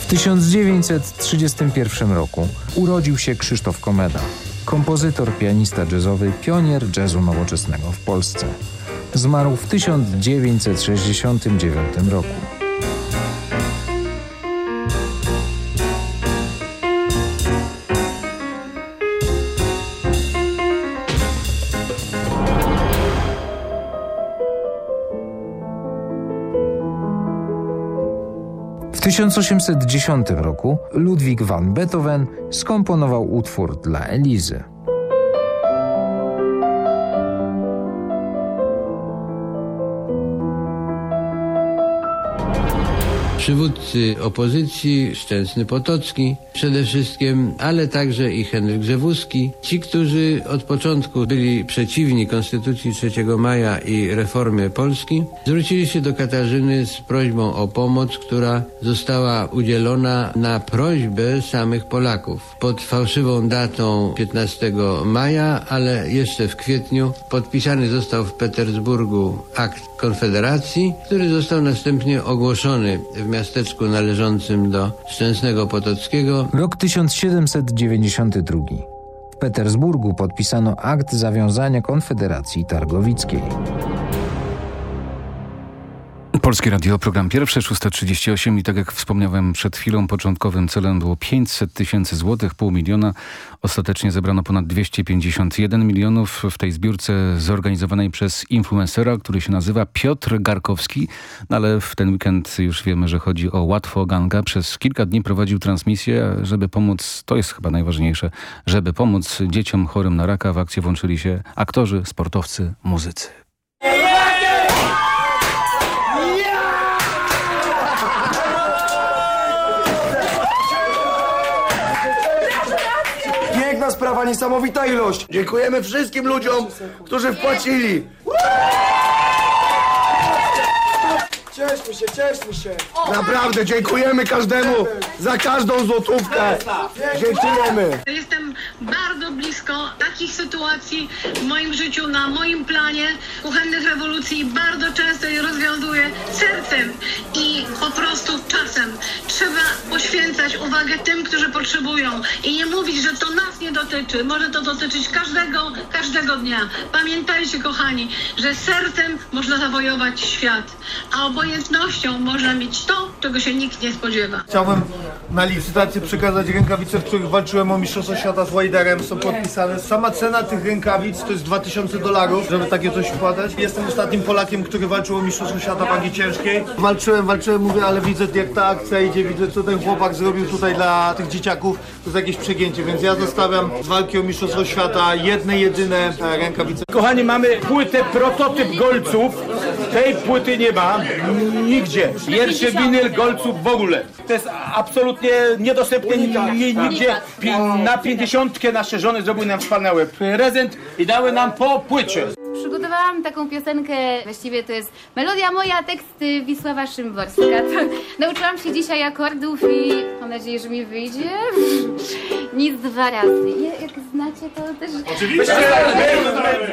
W 1931 roku urodził się Krzysztof Komeda, kompozytor, pianista jazzowy, pionier jazzu nowoczesnego w Polsce. Zmarł w 1969 roku. 1810 roku Ludwig van Beethoven skomponował utwór dla Elizy. Przywódcy opozycji, Szczęsny Potocki przede wszystkim, ale także i Henryk Grzewuski. Ci, którzy od początku byli przeciwni Konstytucji 3 maja i reformie Polski, zwrócili się do Katarzyny z prośbą o pomoc, która została udzielona na prośbę samych Polaków. Pod fałszywą datą 15 maja, ale jeszcze w kwietniu podpisany został w Petersburgu akt Konfederacji, który został następnie ogłoszony w miasteczku należącym do Szczęsnego Potockiego. Rok 1792. W Petersburgu podpisano akt zawiązania Konfederacji Targowickiej. Polskie Radio, program pierwszy, 638 i tak jak wspomniałem przed chwilą, początkowym celem było 500 tysięcy złotych, pół miliona. Ostatecznie zebrano ponad 251 milionów w tej zbiórce zorganizowanej przez influencera, który się nazywa Piotr Garkowski, no ale w ten weekend już wiemy, że chodzi o Łatwo Ganga. Przez kilka dni prowadził transmisję, żeby pomóc, to jest chyba najważniejsze, żeby pomóc dzieciom chorym na raka. W akcję włączyli się aktorzy, sportowcy, muzycy. Niesamowita ilość. Dziękujemy wszystkim ludziom, którzy wpłacili. Cieszmy się, cieszmy się. Naprawdę, dziękujemy każdemu za każdą złotówkę. Dziękujemy. Jestem bardzo blisko takich sytuacji w moim życiu, na moim planie kuchennych rewolucji i bardzo często je rozwiązuję sercem i po prostu czasem. Trzeba poświęcać uwagę tym, którzy potrzebują i nie mówić, że to nas nie dotyczy. Może to dotyczyć każdego, każdego dnia. Pamiętajcie, kochani, że sercem można zawojować świat, a obojętnością można mieć to, czego się nikt nie spodziewa. Chciałbym na licytację przekazać rękawice, w których walczyłem o Mistrzostwo Świata z Wajderem. Są podpisane. Sama cena tych rękawic to jest 2000 dolarów, żeby takie coś wkładać. Jestem ostatnim Polakiem, który walczył o Mistrzostwo Świata wagi ciężkiej. Walczyłem, walczyłem, mówię, ale widzę jak ta akcja idzie, widzę co ten chłopak zrobił tutaj dla tych dzieciaków. To jest jakieś przegięcie, więc ja zostawiam z walki o Mistrzostwo Świata jedne, jedyne e, rękawice. Kochani, mamy płytę prototyp golców. Tej płyty nie ma nigdzie. Pierwszy winyl golców w ogóle. To jest absolutnie niedostępne ni- ni- nigdzie. Pi- Na pięćdziesiątkę nasze żony zrobiły nam wspaniały prezent i dały nam po płycie. Przygotowałam taką piosenkę, właściwie to jest melodia moja, teksty Wisława Szymborska. To, nauczyłam się dzisiaj akordów i mam nadzieję, że mi wyjdzie. Nic dwa razy. Je- Jak znacie to też... Oczywiście,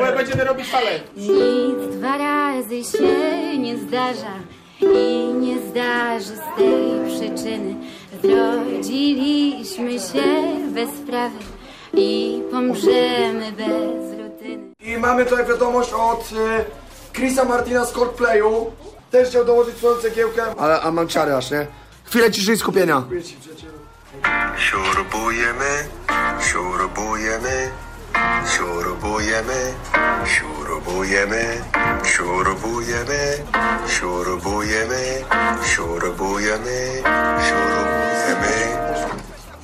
my będziemy robić falę. Nic dwa razy się nie zdarza i nie zdarzy z tej przyczyny. Zrodziliśmy się bez sprawy i pomrzemy bez rutyny. I mamy tutaj wiadomość od y, Chrisa Martina z Coldplayu. Też chciał dołożyć swoją cegiełkę. Ale a mam ciary aż, nie? Chwilę ciszy i skupienia. Śrubujemy, śrubujemy, śrubujemy, śrubujemy, śrubujemy, śrubujemy, śrubujemy, śrubujemy.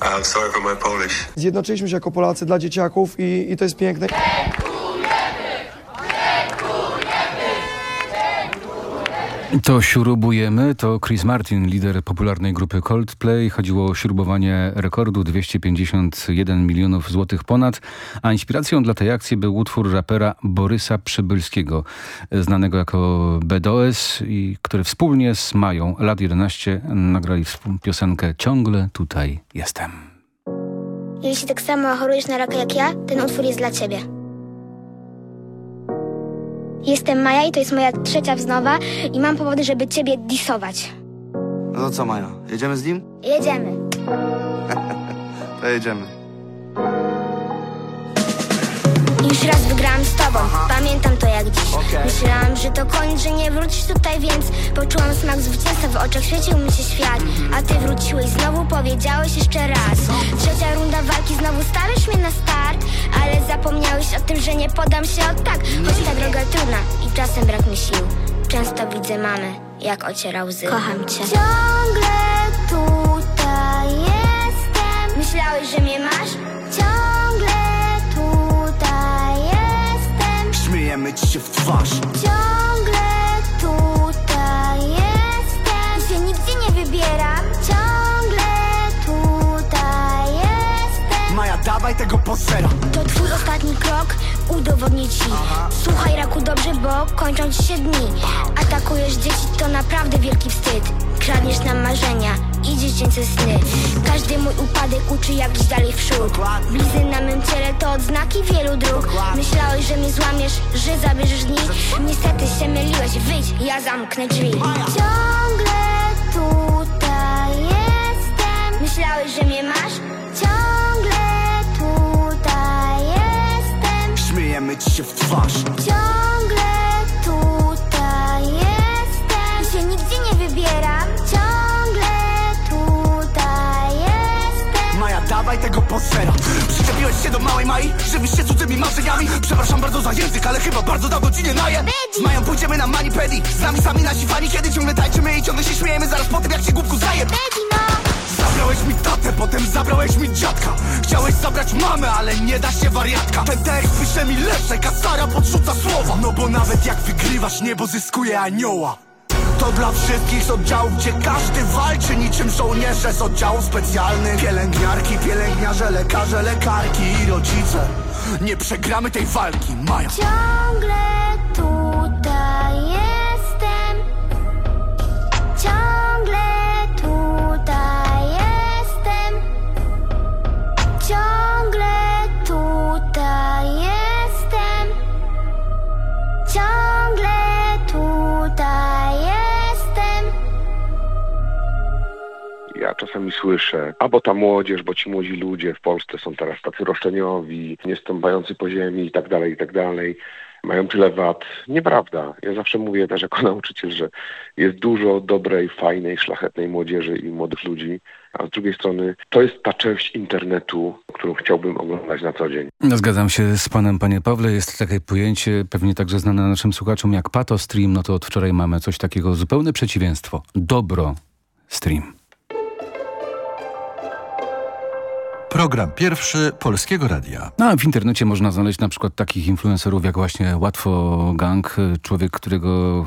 I'm sorry for my Polish. Zjednoczyliśmy się jako Polacy dla dzieciaków i, i to jest piękne. To śrubujemy, to Chris Martin, lider popularnej grupy Coldplay. Chodziło o śrubowanie rekordu 251 milionów złotych ponad, a inspiracją dla tej akcji był utwór rapera Borysa Przybylskiego, znanego jako BDOS, i który wspólnie z Mają lat 11 nagrali piosenkę Ciągle tutaj jestem. Jeśli tak samo chorujesz na raka jak ja, ten utwór jest dla ciebie. Jestem Maja i to jest moja trzecia wznowa i mam powody, żeby ciebie disować. No to co, Maja? Jedziemy z nim? Jedziemy. To jedziemy. Już raz wygrałam z tobą, pamiętam to jak dziś. Myślałam, że to koniec, że nie wrócisz tutaj, więc Poczułam smak zwycięstwa, w oczach świecił mi się świat. A ty wróciłeś, znowu powiedziałeś jeszcze raz. Trzecia runda walki, znowu stawiasz mnie na start Ale zapomniałeś o tym, że nie podam się od tak. Choć ta droga trudna i czasem brak mi sił. Często widzę mamę, jak ociera łzy. Kocham cię. Ciągle tutaj jestem. Myślałeś, że mnie masz? Się w twarz. Ciągle tutaj jestem Się nigdzie nie wybieram Ciągle tutaj jestem Maja, dawaj tego posera. To twój ostatni krok, udowodnię ci. Słuchaj raku dobrze, bo kończą ci się dni. Atakujesz dzieci, to naprawdę wielki wstyd. Kradniesz nam marzenia i dziecięce sny. Każdy mój upadek uczy jak iść dalej w przód. Blizny na mym ciele to odznaki wielu dróg. Myślałeś, że mnie złamiesz, że zabierzesz dni. Niestety się myliłeś, wyjdź, ja zamknę drzwi. Ciągle tutaj jestem. Myślałeś, że mnie masz? Się w twarz. Ciągle tutaj jestem Się nigdzie nie wybieram Ciągle tutaj jestem Maja, dawaj tego posera. Przyczepiłeś się do małej Mai, żywisz się cudzymi marzeniami. Przepraszam bardzo za język, ale chyba bardzo dawno ci nie najem. Z Mają pójdziemy na manipedi, z nami sami nasi fani, kiedy ciągle tańczymy i ciągle się śmiejemy zaraz po tym, jak się głupku zaje. Zabrałeś mi tatę, potem zabrałeś mi dziadka. Chciałeś zabrać mamę, ale nie da się wariatka. Ten tekst pisze mi leszek, a podrzuca słowa. No bo nawet jak wygrywasz, niebo zyskuje anioła. To dla wszystkich z oddziałów, gdzie każdy walczy niczym żołnierze z oddziałów specjalnych. Pielęgniarki, pielęgniarze, lekarze, lekarki i rodzice. Nie przegramy tej walki, Maja. Ciągle Ja czasami słyszę, albo ta młodzież, bo ci młodzi ludzie w Polsce są teraz tacy roszczeniowi, nie stąpający po ziemi i tak dalej, i tak dalej. Mają tyle wad. Nieprawda. Ja zawsze mówię też jako nauczyciel, że jest dużo dobrej, fajnej, szlachetnej młodzieży i młodych ludzi, a z drugiej strony to jest ta część internetu, którą chciałbym oglądać na co dzień. No, Zgadzam się z panem, panie Pawle. Jest takie pojęcie, pewnie także znane naszym słuchaczom, jak pato stream. No to od wczoraj mamy coś takiego, zupełne przeciwieństwo. Dobro stream. Program pierwszy Polskiego Radia. No, w internecie można znaleźć na przykład takich influencerów jak właśnie Łatwo Gang, człowiek, którego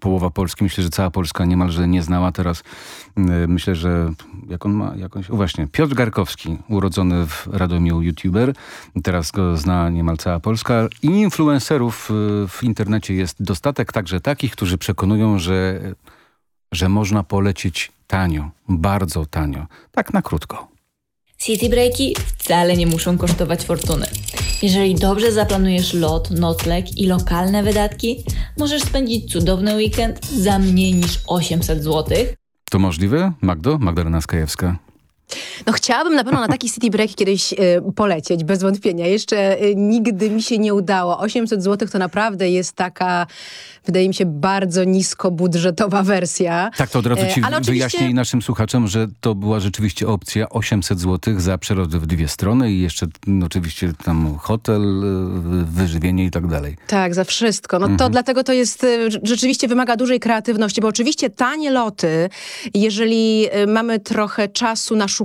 połowa Polski, myślę, że cała Polska niemalże nie znała. Teraz y, myślę, że jak on ma jakąś... O właśnie, Piotr Garkowski, urodzony w Radomiu youtuber. Teraz go zna niemal cała Polska. I influencerów y, w internecie jest dostatek, także takich, którzy przekonują, że, że można polecieć tanio, bardzo tanio. Tak na krótko. City breaki wcale nie muszą kosztować fortuny. Jeżeli dobrze zaplanujesz lot, nocleg i lokalne wydatki, możesz spędzić cudowny weekend za mniej niż 800 zł. To możliwe? Magdo? Magdalena Skajewska. No chciałabym na pewno na taki city break kiedyś y, polecieć, bez wątpienia. Jeszcze y, nigdy mi się nie udało. 800 zł to naprawdę jest taka, wydaje mi się, bardzo niskobudżetowa wersja. Tak, to od razu E, ci ale oczywiście- wyjaśnię i naszym słuchaczom, że to była rzeczywiście opcja 800 zł za przelot w dwie strony i jeszcze no, oczywiście tam hotel, y, wyżywienie i tak dalej. Tak, za wszystko. No to Mhm. dlatego to jest, y, rz- rzeczywiście wymaga dużej kreatywności, bo oczywiście tanie loty, jeżeli y, mamy trochę czasu na szukanie,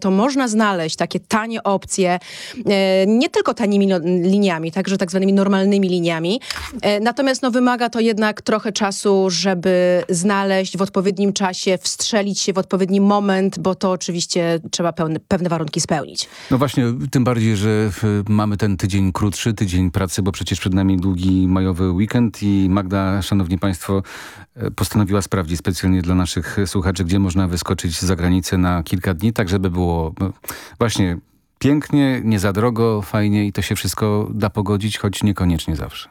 to można znaleźć takie tanie opcje, e, nie tylko tanimi no, liniami, także tak zwanymi normalnymi liniami. E, natomiast no, wymaga to jednak trochę czasu, żeby znaleźć w odpowiednim czasie, wstrzelić się w odpowiedni moment, bo to oczywiście trzeba pełne, pewne warunki spełnić. No właśnie, tym bardziej, że mamy ten tydzień krótszy, tydzień pracy, bo przecież przed nami długi majowy weekend i Magda, szanowni państwo, e, postanowiła sprawdzić specjalnie dla naszych słuchaczy, gdzie można wyskoczyć za granicę na kilka dni, tak żeby było no, właśnie pięknie, nie za drogo, fajnie i to się wszystko da pogodzić, choć niekoniecznie zawsze.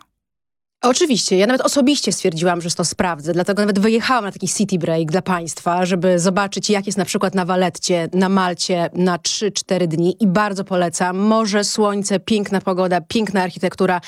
Oczywiście, ja nawet osobiście stwierdziłam, że to sprawdzę, dlatego nawet wyjechałam na taki city break dla państwa, żeby zobaczyć jak jest na przykład na Waletcie, na Malcie na 3-4 dni i bardzo polecam. Morze, słońce, piękna pogoda, piękna architektura.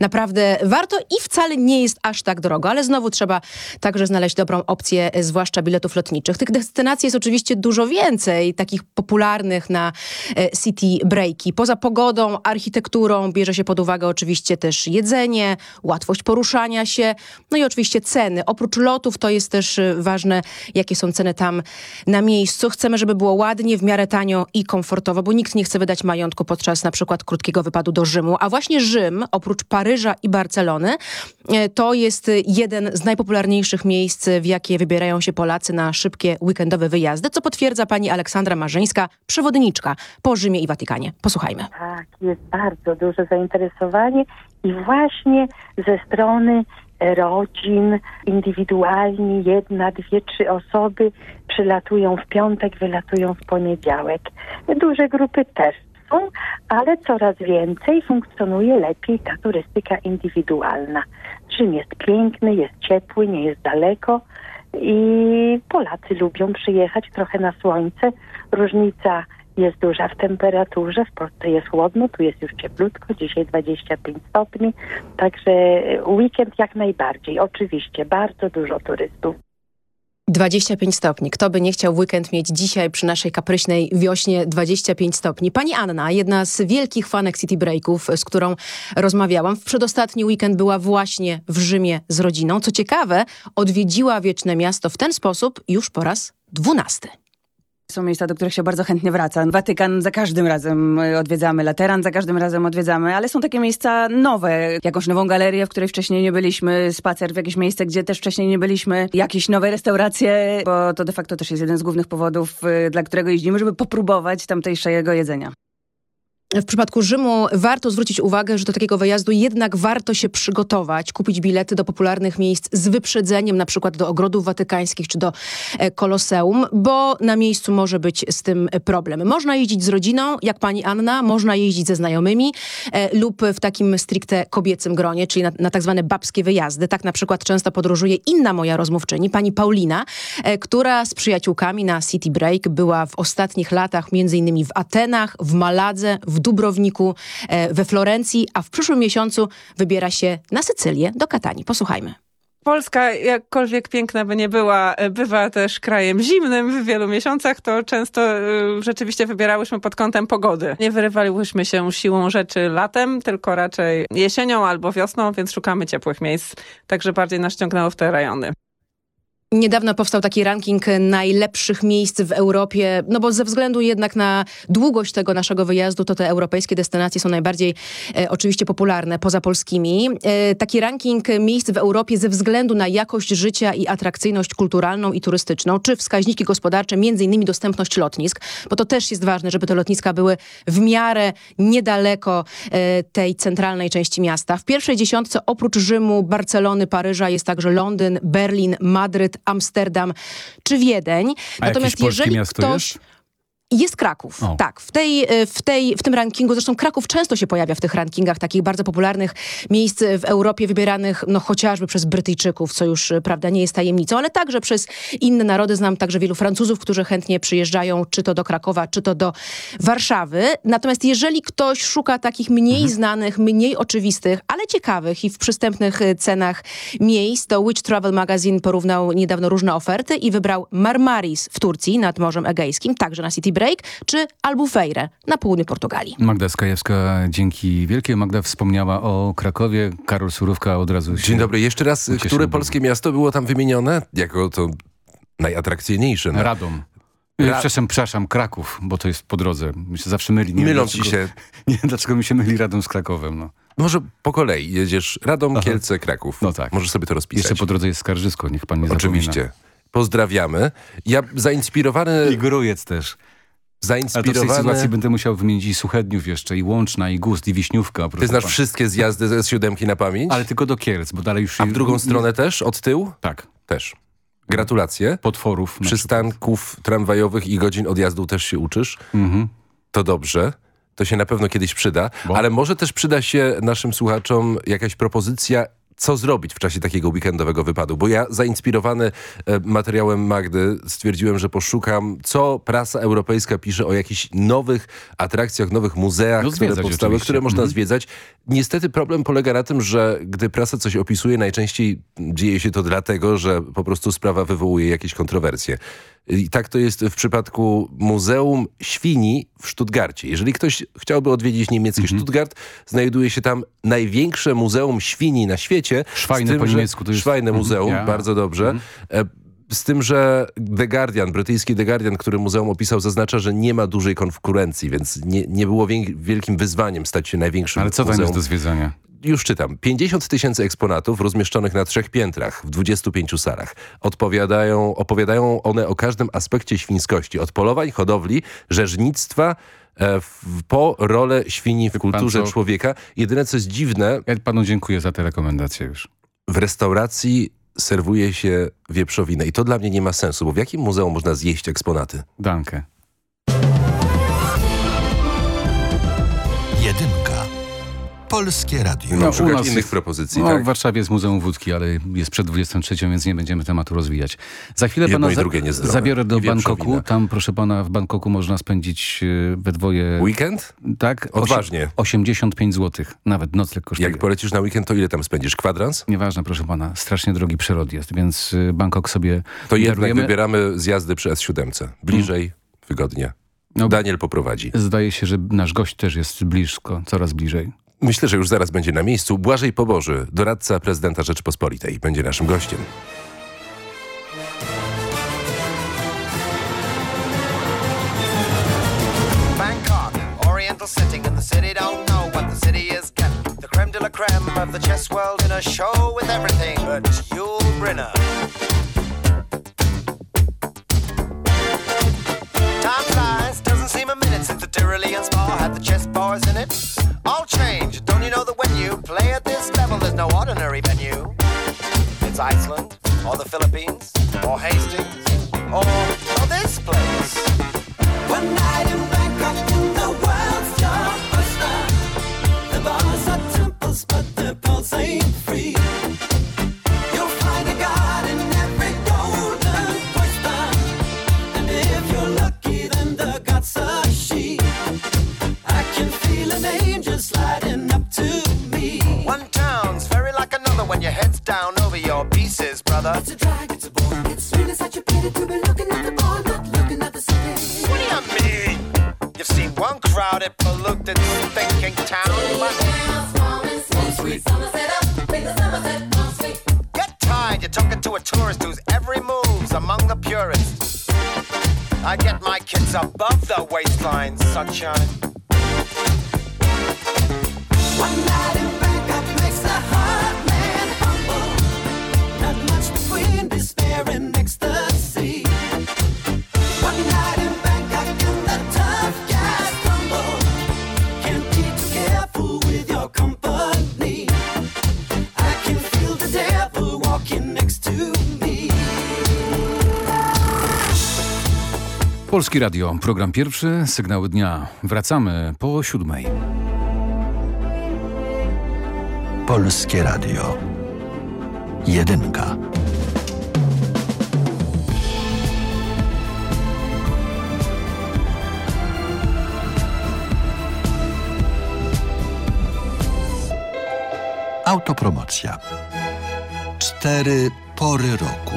Naprawdę warto i wcale nie jest aż tak drogo, ale znowu trzeba także znaleźć dobrą opcję, zwłaszcza biletów lotniczych. Tych destynacji jest oczywiście dużo więcej, takich popularnych na e, city breaki. Poza pogodą, architekturą bierze się pod uwagę oczywiście też jedzenie, łatwość poruszania się, no i oczywiście ceny. Oprócz lotów to jest też y, ważne, jakie są ceny tam na miejscu. Chcemy, żeby było ładnie, w miarę tanio i komfortowo, bo nikt nie chce wydać majątku podczas na przykład krótkiego wypadu do Rzymu. A właśnie Rzym, oprócz Paryża i Barcelony, y, to jest jeden z najpopularniejszych miejsc, w jakie wybierają się Polacy na szybkie weekendowe wyjazdy, co potwierdza pani Aleksandra Marzyńska, przewodniczka po Rzymie i Watykanie. Posłuchajmy. Tak, jest bardzo duże zainteresowanie i właśnie ze strony rodzin indywidualni, jedna, dwie, trzy osoby przylatują w piątek, wylatują w poniedziałek. Duże grupy też są, ale coraz więcej funkcjonuje lepiej ta turystyka indywidualna. Rzym jest piękny, jest ciepły, nie jest daleko i Polacy lubią przyjechać trochę na słońce. Różnica jest duża w temperaturze, w Polsce jest chłodno, tu jest już cieplutko, dzisiaj 25 stopni, także weekend jak najbardziej, oczywiście, bardzo dużo turystów. 25 stopni. Kto by nie chciał weekend mieć dzisiaj przy naszej kapryśnej wiośnie 25 stopni? Pani Anna, jedna z wielkich fanek City Breaków, z którą rozmawiałam, w przedostatni weekend była właśnie w Rzymie z rodziną. Co ciekawe, odwiedziła Wieczne Miasto w ten sposób już po raz dwunasty. Są miejsca, do których się bardzo chętnie wraca. Watykan za każdym razem odwiedzamy, Lateran za każdym razem odwiedzamy, ale są takie miejsca nowe. Jakąś nową galerię, w której wcześniej nie byliśmy, spacer w jakieś miejsce, gdzie też wcześniej nie byliśmy, jakieś nowe restauracje, bo to de facto też jest jeden z głównych powodów, y, dla którego jeździmy, żeby popróbować tamtejszego jedzenia. W przypadku Rzymu warto zwrócić uwagę, że do takiego wyjazdu jednak warto się przygotować, kupić bilety do popularnych miejsc z wyprzedzeniem, na przykład do ogrodów watykańskich czy do e, Koloseum, bo na miejscu może być z tym problem. Można jeździć z rodziną, jak pani Anna, można jeździć ze znajomymi e, lub w takim stricte kobiecym gronie, czyli na, na tak zwane babskie wyjazdy. Tak na przykład często podróżuje inna moja rozmówczyni, pani Paulina, e, która z przyjaciółkami na City Break była w ostatnich latach między innymi w Atenach, w Maladze, w w Dubrowniku, e, we Florencji, a w przyszłym miesiącu wybiera się na Sycylię, do Katani. Posłuchajmy. Polska, jakkolwiek piękna by nie była, e, bywa też krajem zimnym w wielu miesiącach, to często e, rzeczywiście wybierałyśmy pod kątem pogody. Nie wyrywaliłyśmy się siłą rzeczy latem, tylko raczej jesienią albo wiosną, więc szukamy ciepłych miejsc. Także bardziej nas ciągnęło w te rejony. Niedawno powstał taki ranking najlepszych miejsc w Europie, no bo ze względu jednak na długość tego naszego wyjazdu, to te europejskie destynacje są najbardziej e, oczywiście popularne poza polskimi. E, taki ranking miejsc w Europie ze względu na jakość życia i atrakcyjność kulturalną i turystyczną, czy wskaźniki gospodarcze, między innymi dostępność lotnisk, bo to też jest ważne, żeby te lotniska były w miarę niedaleko e, tej centralnej części miasta. W pierwszej dziesiątce oprócz Rzymu, Barcelony, Paryża jest także Londyn, Berlin, Madryt, Amsterdam czy Wiedeń. A Natomiast jeżeli ktoś... Jest? Jest Kraków, o. tak. W, tej, e, w, tej, w tym rankingu, zresztą Kraków często się pojawia w tych rankingach takich bardzo popularnych miejsc w Europie wybieranych no chociażby przez Brytyjczyków, co już e, prawda nie jest tajemnicą, ale także przez inne narody. Znam także wielu Francuzów, którzy chętnie przyjeżdżają czy to do Krakowa, czy to do Warszawy. Natomiast jeżeli ktoś szuka takich mniej mhm. znanych, mniej oczywistych, ale ciekawych i w przystępnych e, cenach miejsc, to Which Travel Magazine porównał niedawno różne oferty i wybrał Marmaris w Turcji nad Morzem Egejskim, także na City Break, czy Albufeire na południu Portugalii. Magda Skajewska, dzięki wielkie. Magda wspomniała o Krakowie. Karol Surówka od razu się Dzień dobry. Jeszcze raz, które polskie miasto było tam wymienione jako to najatrakcyjniejsze? Na... Radom. Ra... Przepraszam, przepraszam, Kraków, bo to jest po drodze. My się zawsze myli. Nie Mylą dlaczego, ci się. Nie wiem, dlaczego mi się myli Radom z Krakowem. No. Może po kolei jedziesz Radom, Aha. Kielce, Kraków. No tak. Możesz sobie to rozpisać. Jeszcze po drodze jest Skarżysko, niech pan nie Oczywiście. Zapomina. Pozdrawiamy. Ja zainspirowany... I Grujec też. Zainspirowany... A to w tej sytuacji będę musiał wymienić i Suchedniów jeszcze, i Łączna, i Gust, i Wiśniówka. Ty znasz wszystkie zjazdy ze siódemki na pamięć? Ale tylko do Kielc, bo dalej już... A w drugą stronę też? Od tyłu? Tak. Też. Gratulacje. Potworów. Przystanków tramwajowych i godzin odjazdu też się uczysz. Mhm. To dobrze. To się na pewno kiedyś przyda. Bo? Ale może też przyda się naszym słuchaczom jakaś propozycja co zrobić w czasie takiego weekendowego wypadu. Bo ja zainspirowany e, materiałem Magdy stwierdziłem, że poszukam, co prasa europejska pisze o jakichś nowych atrakcjach, nowych muzeach, no, które powstały, oczywiście. które można mhm. zwiedzać. Niestety problem polega na tym, że gdy prasa coś opisuje, najczęściej dzieje się to dlatego, że po prostu sprawa wywołuje jakieś kontrowersje. I tak to jest w przypadku Muzeum Świni w Stuttgarcie. Jeżeli ktoś chciałby odwiedzić niemiecki Mhm. Stuttgart, znajduje się tam największe muzeum świni na świecie. Szwajne tym, po niemiecku. To jest... Szwajne Mhm. muzeum, bardzo dobrze. E, Z tym, że The Guardian, brytyjski The Guardian, który muzeum opisał, zaznacza, że nie ma dużej konkurencji, więc nie, nie było wielkim wyzwaniem stać się największym Ale co tam muzeum. jest do zwiedzania? Już czytam. 50 tysięcy eksponatów rozmieszczonych na trzech piętrach w 25 salach. Odpowiadają, opowiadają one o każdym aspekcie świńskości. Od polowań, hodowli, rzeźnictwa, e, po rolę świni w kulturze co? człowieka. Jedyne, co jest dziwne... Ja panu dziękuję za te rekomendacje już. W restauracji serwuje się wieprzowinę i to dla mnie nie ma sensu, bo w jakim muzeum można zjeść eksponaty? Dankę. Polskie Radio. No, u nas innych jest- propozycji, no, tak? W Warszawie jest Muzeum Wódki, ale jest przed 23, więc nie będziemy tematu rozwijać. Za chwilę Jedno pana i za zabiorę do. Bangkoku. Tam, proszę pana, w Bangkoku można spędzić e, we dwoje... Weekend? Tak. Odważnie. 85 zł. Nawet nocleg kosztuje. Jak polecisz na weekend, to ile tam spędzisz? Kwadrans? Nieważne, proszę pana. Strasznie drogi przyrod jest, więc y, Bangkok sobie To jednak wybieramy zjazdy przy S7. Bliżej, wygodnie. No. Daniel poprowadzi. Zdaje się, że nasz gość też jest blisko, coraz bliżej. Myślę, że już zaraz będzie na miejscu. Błażej Poboży, doradca prezydenta Rzeczypospolitej, będzie naszym gościem. Creme de la creme of the chess world in a show with everything but Yul Brynner. Time flies, Tyrolean spa had the chess bars in it. All change, don't you know that when you play at this level, there's no ordinary venue? It's Iceland, or the Philippines, or Hastings, or, or this place. One night in Bangkok in the world's blockbuster. The bars are temples, but the pulse ain't Polski Radio, program pierwszy, sygnały dnia. Wracamy po siódmej. Polskie Radio. Jedynka. Autopromocja. Cztery pory roku.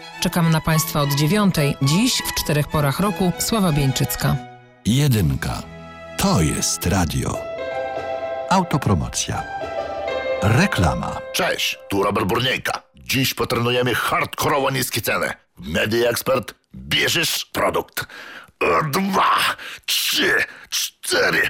Czekam na Państwa od dziewiątej. Dziś w czterech porach roku Sława Bieńczycka. Jedynka. To jest radio. Autopromocja. Reklama. Cześć, tu Robert Burniejka. Dziś potrenujemy hardkorowo niskie ceny. Media Expert, bierzesz produkt. Dwa, trzy, cztery,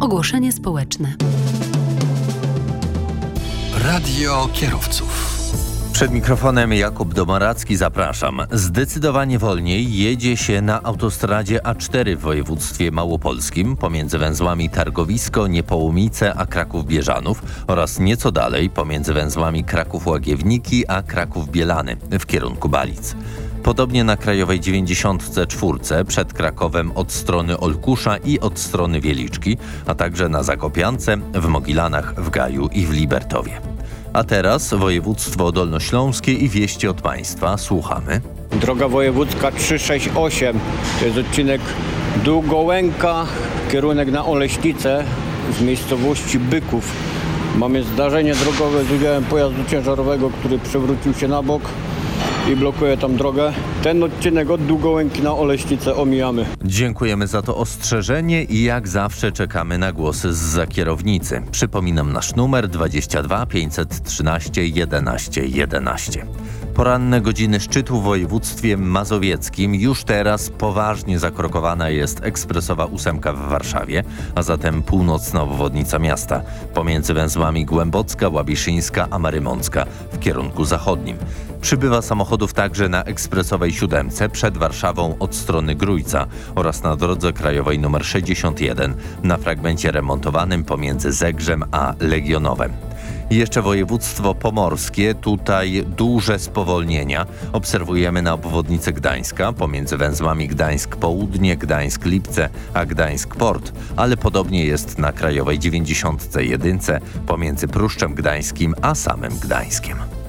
Ogłoszenie społeczne. Radio kierowców. Przed mikrofonem Jakub Domaracki zapraszam. Zdecydowanie wolniej jedzie się na autostradzie A4 w województwie małopolskim pomiędzy węzłami Targowisko, Niepołomice a Kraków-Bieżanów oraz nieco dalej pomiędzy węzłami Kraków-Łagiewniki a Kraków-Bielany w kierunku Balic. Podobnie na Krajowej 94 przed Krakowem od strony Olkusza i od strony Wieliczki, a także na Zakopiance, w Mogilanach, w Gaju i w Libertowie. A teraz województwo dolnośląskie i wieści od państwa. Słuchamy. Droga wojewódzka 368 to jest odcinek Długołęka, kierunek na Oleśnicę z miejscowości Byków. Mamy zdarzenie drogowe z udziałem pojazdu ciężarowego, który przewrócił się na bok i blokuje tam drogę. Ten odcinek od Długołęki na Oleśnicę omijamy. Dziękujemy za to ostrzeżenie i jak zawsze czekamy na głosy z kierownicy. Przypominam nasz numer 22 513 11 11. Poranne godziny szczytu w województwie mazowieckim. Już teraz poważnie zakrokowana jest ekspresowa ósemka w Warszawie, a zatem północna obwodnica miasta pomiędzy węzłami Głębocka, Łabiszyńska a Marymącka w kierunku zachodnim. Przybywa samochodów także na ekspresowej siódemce przed Warszawą od strony Grójca oraz na drodze krajowej nr 61 na fragmencie remontowanym pomiędzy Zegrzem a Legionowem. I jeszcze województwo pomorskie, tutaj duże spowolnienia. Obserwujemy na obwodnicy Gdańska pomiędzy węzłami Gdańsk Południe, Gdańsk Lipce, a Gdańsk Port, ale podobnie jest na krajowej 91 pomiędzy Pruszczem Gdańskim a samym Gdańskiem.